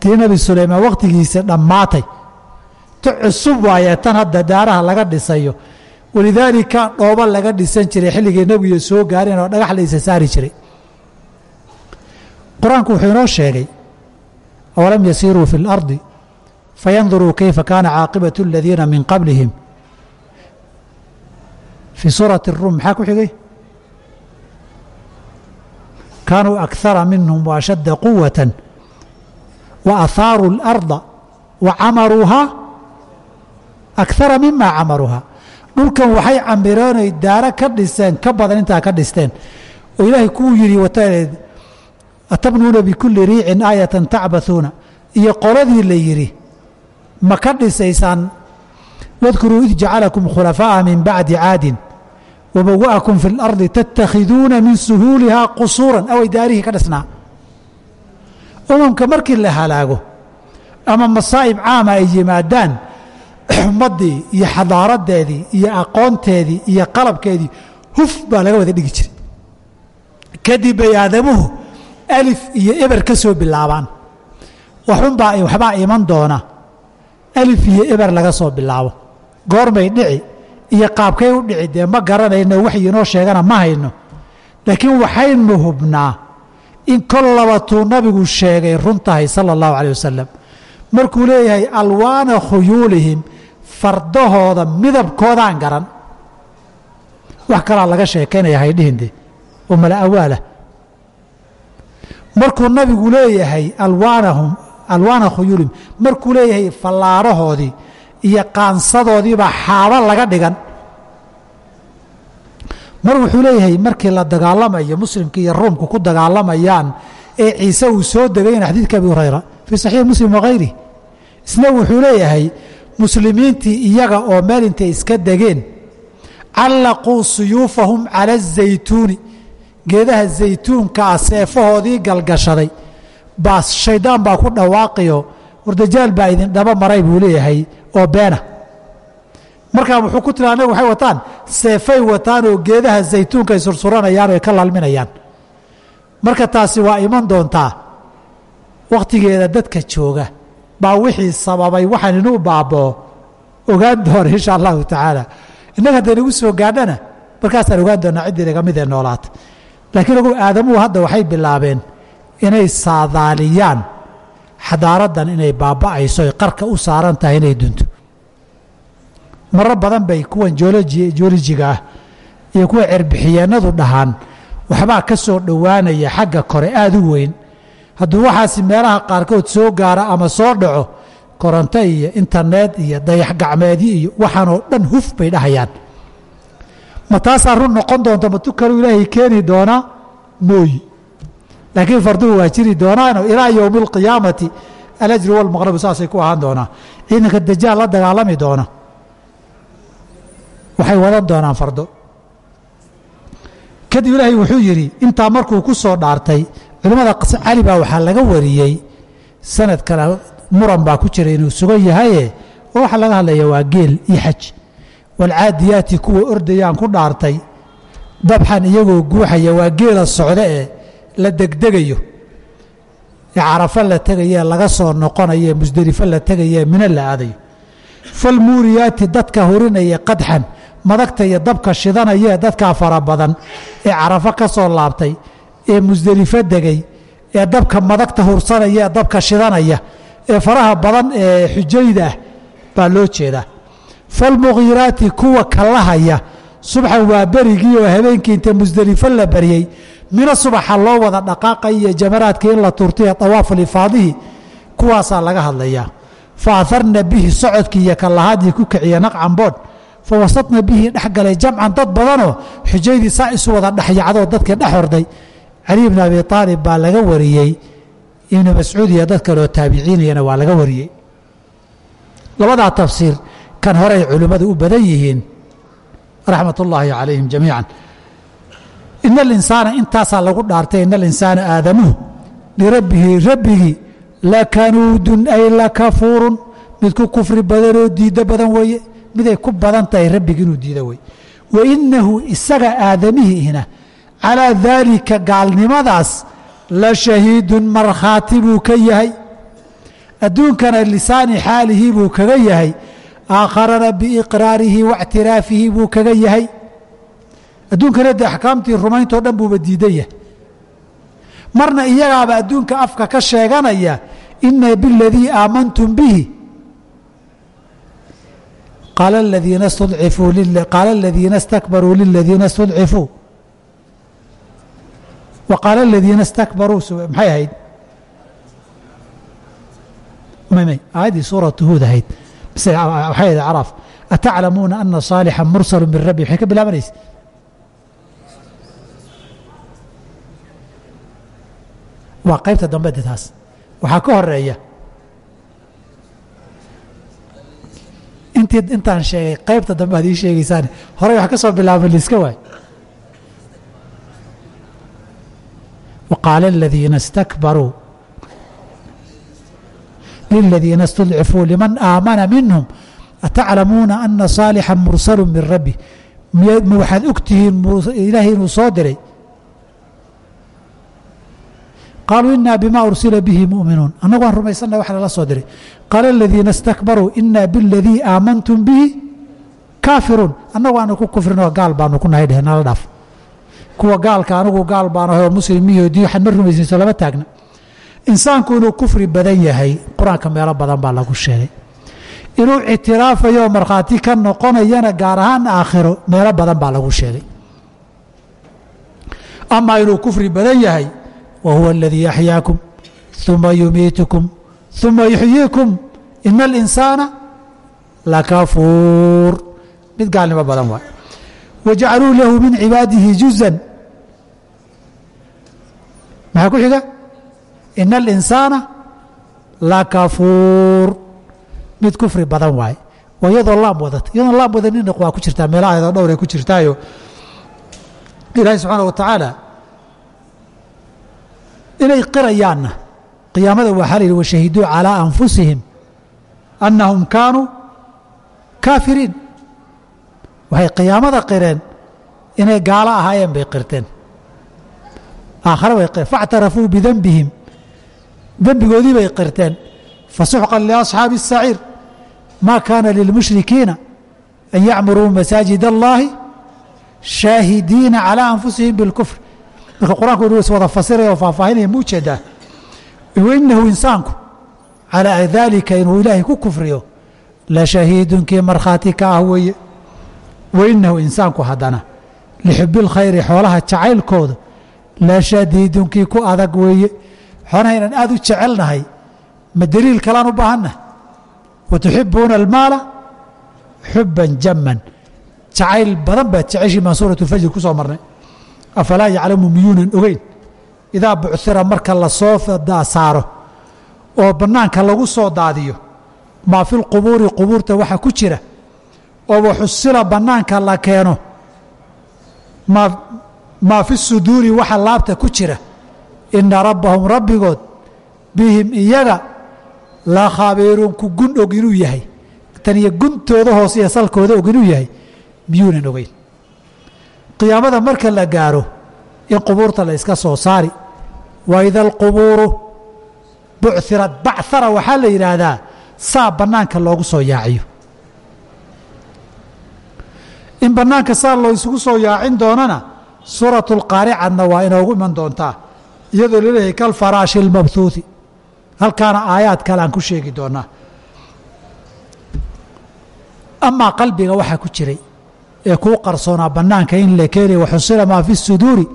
tii nebi sulaymaan wakhtigiisa dhammaatay ti cusub waaye tan hadda daaraha laga dhisayo walidaalika dhoobo laga dhisan jiray xilligii nebiga soo gaareen oo dhagax la isa saari jiray qur-aanku wuxuu inoo sheegay awalam yasiiruu fi اlardi fayanduruu kayfa kaana caaqibaة اladiina min qablihim fii suurati الrum maxaa ku xigay Kaanuu akara minhum waashadda quwaة waahaaru اlarda wacamaruuhaa akara mima camaruuhaa dhulkan waxay camiroonay daaro ka dhiseen ka badan intaa ka dhisteen oo ilaahay kuu yidhi atabnuuna bikulli riicin aayatan tacbathuuna iyo qoladii la yidhi ma ka dhisaysaan wadkuruu id jacalakum khulafaa'a min bacdi caadin wabawa'akum fi اlardi tattakhiduuna min suhuulihaa qusuuran away daarihii ka dhisnaa umamka markii la halaago ama masaa'ib caama ay yimaadaan ummaddii iyo xadaaradeedii iyo aqoonteedii iyo qalabkeedii huf baa laga wada dhigi jiray kadib bay aadamuhu alif iyo eber ka soo bilaabaan waxunbaa waxbaa iman doona alif iyo eber laga soo bilaabo goormay dhici iyo qaabkay u dhici dee ma garanayno wax inoo sheegana ma hayno. Laakiin waxaynu hubnaa in kol labatuu nabigu sheegay run tahay sala allahu caleyh wasalam markuu leeyahay alwaana khuyuulihim fardahooda midabkoodaan garan. Wax kalaa laga sheekaynaya haydhihinde oo mala awaalah markuu nabigu leeyahay alwaanahum alwaana khuyuulihim markuu leeyahay fallaarahoodii iyo qaansadoodiibaa xaabo laga dhigan. Mar wuxuu leeyahay markii la dagaalamayo muslimka iyo ruumku ku dagaalamayaan ee ciise uu soo degayna xadiidka abi hurayra fii saxiix muslim wahayrih isna wuxuu leeyahay muslimiintii iyaga oo meel intay iska degeen callaquu suyuufahum cala azaytuuni geedaha zaytuunkaa seefahoodii galgashaday baa shaydaan baa ku wardajaal baa idin dhaba maray buu leeyahay oo beena. Markaa wuxuu ku tiri annagu waxay wataan seefay wataan oo geedaha zaytuunka ay sursuranayaan oo ay ka lalminayaan. Marka taasi waa iman doontaa wakhtigeeda dadka jooga baa wixii sababay waxaan inuu baaboo ogaan doona insha allahu tacaala. Innaga hadday nagu soo gaadhana markaasaan ogaan doonaa ciddii naga mid ee noolaata laakiin ogu aadamuhu hadda waxay bilaabeen inay saadaaliyaan xadaaraddan inay baaba'ayso ay qarka u saaran tahay inay dunto. Maro badan bay kuwan joolojiga ah iyo kuwa cerbixiyeennadu dhahaan waxbaa ka soo dhowaanaya xagga kore aada u weyn. Hadduu waxaasi meelaha qaarkood soo gaara ama soo dhaco koronto iyo internet iyo dayax gacmeedyo iyo waxaanoo dhan huf bay dhahayaan. Ma taasaa run noqon doonta ma tu kaluu ilaahay keeni doonaa mooyi laakiin farduhu waa jiri doonaano ilaa yowmi alqiyaamati alajri walmaqrabu saasay ku ahaan doonaa ciidanka dajaal la dagaalami doona waxay wadan doonaan fardo kadib ilaahay wuxuu yidhi intaa markuu ku soo dhaartay culimmada cali baa waxaa laga wariyey sanad kale muran baa ku jira inuu sugan yahaye waxaa laga hadlaya waa geel iyo xaj walcaadiyaati kuwa ordayaan ku dhaartay dabxan iyagoo guuxaya waa geela socda ee la degdegayo ee carafo la tegaye laga soo noqonayo musdelifo la tegaye mino la aadayo. Falmuuriyaati dadka hurinaya qadxan madagta iyo dabka shidanaya dadkaa fara badan ee carafo ka soo laabtay ee musdelifo degay ee dabka madagta hursanaya dabka shidanaya ee faraha badan ee xujayda ah baa loo jeedaa. Falmugiiraati kuwa kalahaya subxan waa berigii oo habeenkii inta musdelifo la baryey mino subaxa loo wada dhaqaaqay iyo jamaraadka in la turtay awaafulifaadihi kuwaasaa laga hadlayaa. Fa aharna bihi socodkii iyo kalahaadii ku kiciya naqcan boodh bihi dhexgalay jamcan dad badanoo xujaydii saa isu wada dhexyacdoo dadkii dhex horday. Cali bni abi aalib baa laga wariyey ibnu mascuud iyo dad kaloo taabiciinayana waa laga wariyey. Labadaa tafsiir kan horey culimmadu u badan yihiin raxmat ullaahi calayhim jamiican ina alinsaana intaasaa lagu dhaartay ina alinsaana aadamuhu lirabbihi rabbigii lakanuudun ay lakafuurun mid ku kufri badanoo diiddo badan weeye miday ku badan tahay rabbigi inuu diido wey wa inahu isaga aadamihiina calaa daalika gaalnimadaas la shahiidun markhaati buu ka yahay adduunkana lisaani xaalihi buu kaga yahay aakharana biiqraarihi waictiraafihi buu kaga yahay adduunkana dee axkaamtii rumayntoo dhan buuba diidan yahay marna iyagaaba adduunka afka ka sheeganaya ina biاladii aamantum bihi qaala aladiina studcifuu qaala aladiina istakbaruu liladiina istudcifuu wa qaala aladiina istakbaruu maxay ahayd may aayaddii suuratu huud ahayd mise waxay ahayd acraaf ataclamuuna ana صaalixا mursalu min rabbi waxay ka bilaabanaysa waa qaybta dambe de taas waxaa ka horreeya intii intaan sheegay qaybta dambe aad ii sheegaysaan horey wax ka soo bilaaba liiska waay. Waqaala aladiina istakbaruu liladiina istudcifuu liman aamana minhum ataclamuuna ana saalixa mursalu min rabbi. Mwaxaad ogtihiin ilaahay inuu qaaluu ina bima ursila bihi muminuun annagu aan rumaysana lala soo diray qaala aladiina istakbaruu ina biladii aamantum bihi kaafiruun annagu ku kufrino gaal baanu ku nahay dheh nala dhaaf kuwa gaalka anigu gaal baanahay oo muslimiihi diin waxaad ma rumaysayso lama taagna insaanku inuu kufri badan yahay qur'aanka meelo badan baa lagu sheegay inuu ictiraafayo markhaati ka noqonayana gaar ahaan aakhiro meelo badan baa lagu sheegay amaa inuu kufri badan yahay wa huwa aladii axyaakum uma yumiitukum uma yuxyiikum ina alinsaana lakafuur mid gaalnimo badan waay wajacaluu lahu min cibaadihi juzan maxaa ku xiga ina alinsaana lakafuur mid kufri badan waaye waa iyadoo laam wadata iyadoon laam wadanin waa ku jirtaa ayadoo dhowr ay ku jirtaayo ilaahi subxaana wa tacaala inay qirayaanna qiyaamada waxaa la yidhi washahiduu calىa anfusihim annahum kaanuu kaafiriin waxay qiyaamada qireen inay gaalo ahaayeen bay qirteen aakhare bay qireen faاctarafuu bidenbihim dembigoodii bay qirteen fasuxqan liasxaabi الsaciir ma kaana lilmushrikiina an yacmuruu masaajid اllahi shaahidiina calىa anfusihim biاlkufr marka qur'aanku inuu iswada fasiraya oo faahfaahinaya ma u jeedaa inahu insaanku calىa daalika inuu ilaahay ku kufriyo la shahiidun markhaati ka ah weeye. Wainahu insaanku haddana lixubilkhayri xoolaha jacaylkooda la shadiidun ku adag weeye. Xoolaha inaan u jecelnahay ma deliil kalaan u baahanna watuxibuuna almaala xuban jaman jacayl badan baad jeceshii maa suurat اlfajr ku soo marnay afalaa yaclamu miyuunan ogeyn? Idaa bucira marka la soo saaro oo bannaanka lagu soo daadiyo maa fi lqubuuri qubuurta waxa ku jira oo waxusila bannaanka la keeno maa fi suduuri waxa laabta ku jira ina rabbahum rabbigood bihim iyaga la khabiirun ku gun og inuu yahay tan iyo guntooda hoose iyo salkooda og inuu yahay miyuunan ogeyn qiyaamada marka la gaaro in qubuurta la iska soo saari wa ida alqubuuru bucirad bachara waxaa la yidhaahdaa saa bannaanka loogu soo yaaciyo. In bannaanka saa loo isugu soo yaacin doonana suuratu lqaaricadna waa inoogu iman doontaa iyadoo la leeyahay kalfaraashi اlmabhuuثi halkaana aayaad kale aan ku sheegi doonaa. Amaa qalbiga waxaa ku jiray ee kuu qarsoonaa bannaanka in la keenay waxusila maa fi suduuri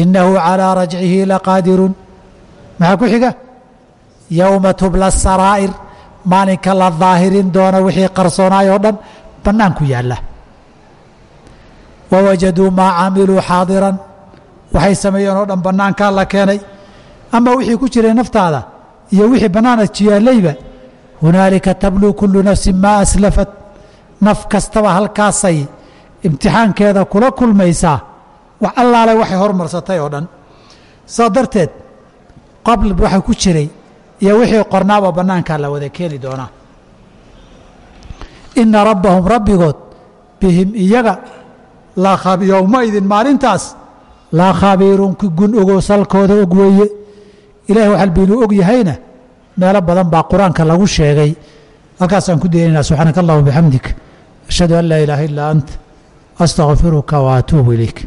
inahu calىa rajcihi laqaadirun maxaa ku xiga? Yowma tubla saraa'ir maalinka la daahirin doono wixii qarsoonaay oo dhan bannaanku yaalla. Wawajaduu maa camiluu xaadiran waxay sameeyeen oo dhan bannaankaa la keenay. Ama wixii ku jiray naftaada iyo wixii bannaana jiyaalayba hunaalika tabluu kullu nafsin maa aslafat naf kastaba halkaasay imtixaankeeda kula kulmaysaa wax allaale waxay hormarsatay oo dhan. Saa darteed qabl waxa ku jiray iyo wixii qornaaba bannaankaa la wada keeni doonaa. Ina rabbahum rabbigood bihim iyaga yowmaidin maalintaas laa khabiirun ki gun ogo salkooda og weeye. Ilahay waxal baynuu og yahayna meelo badan baa qur'aanka lagu sheegay. Halkaasaan ku daynayna subxaanaka allah bixamdik ashhadu an laa ilaaha illaa ant astaqfiruka wa atuubu ilayk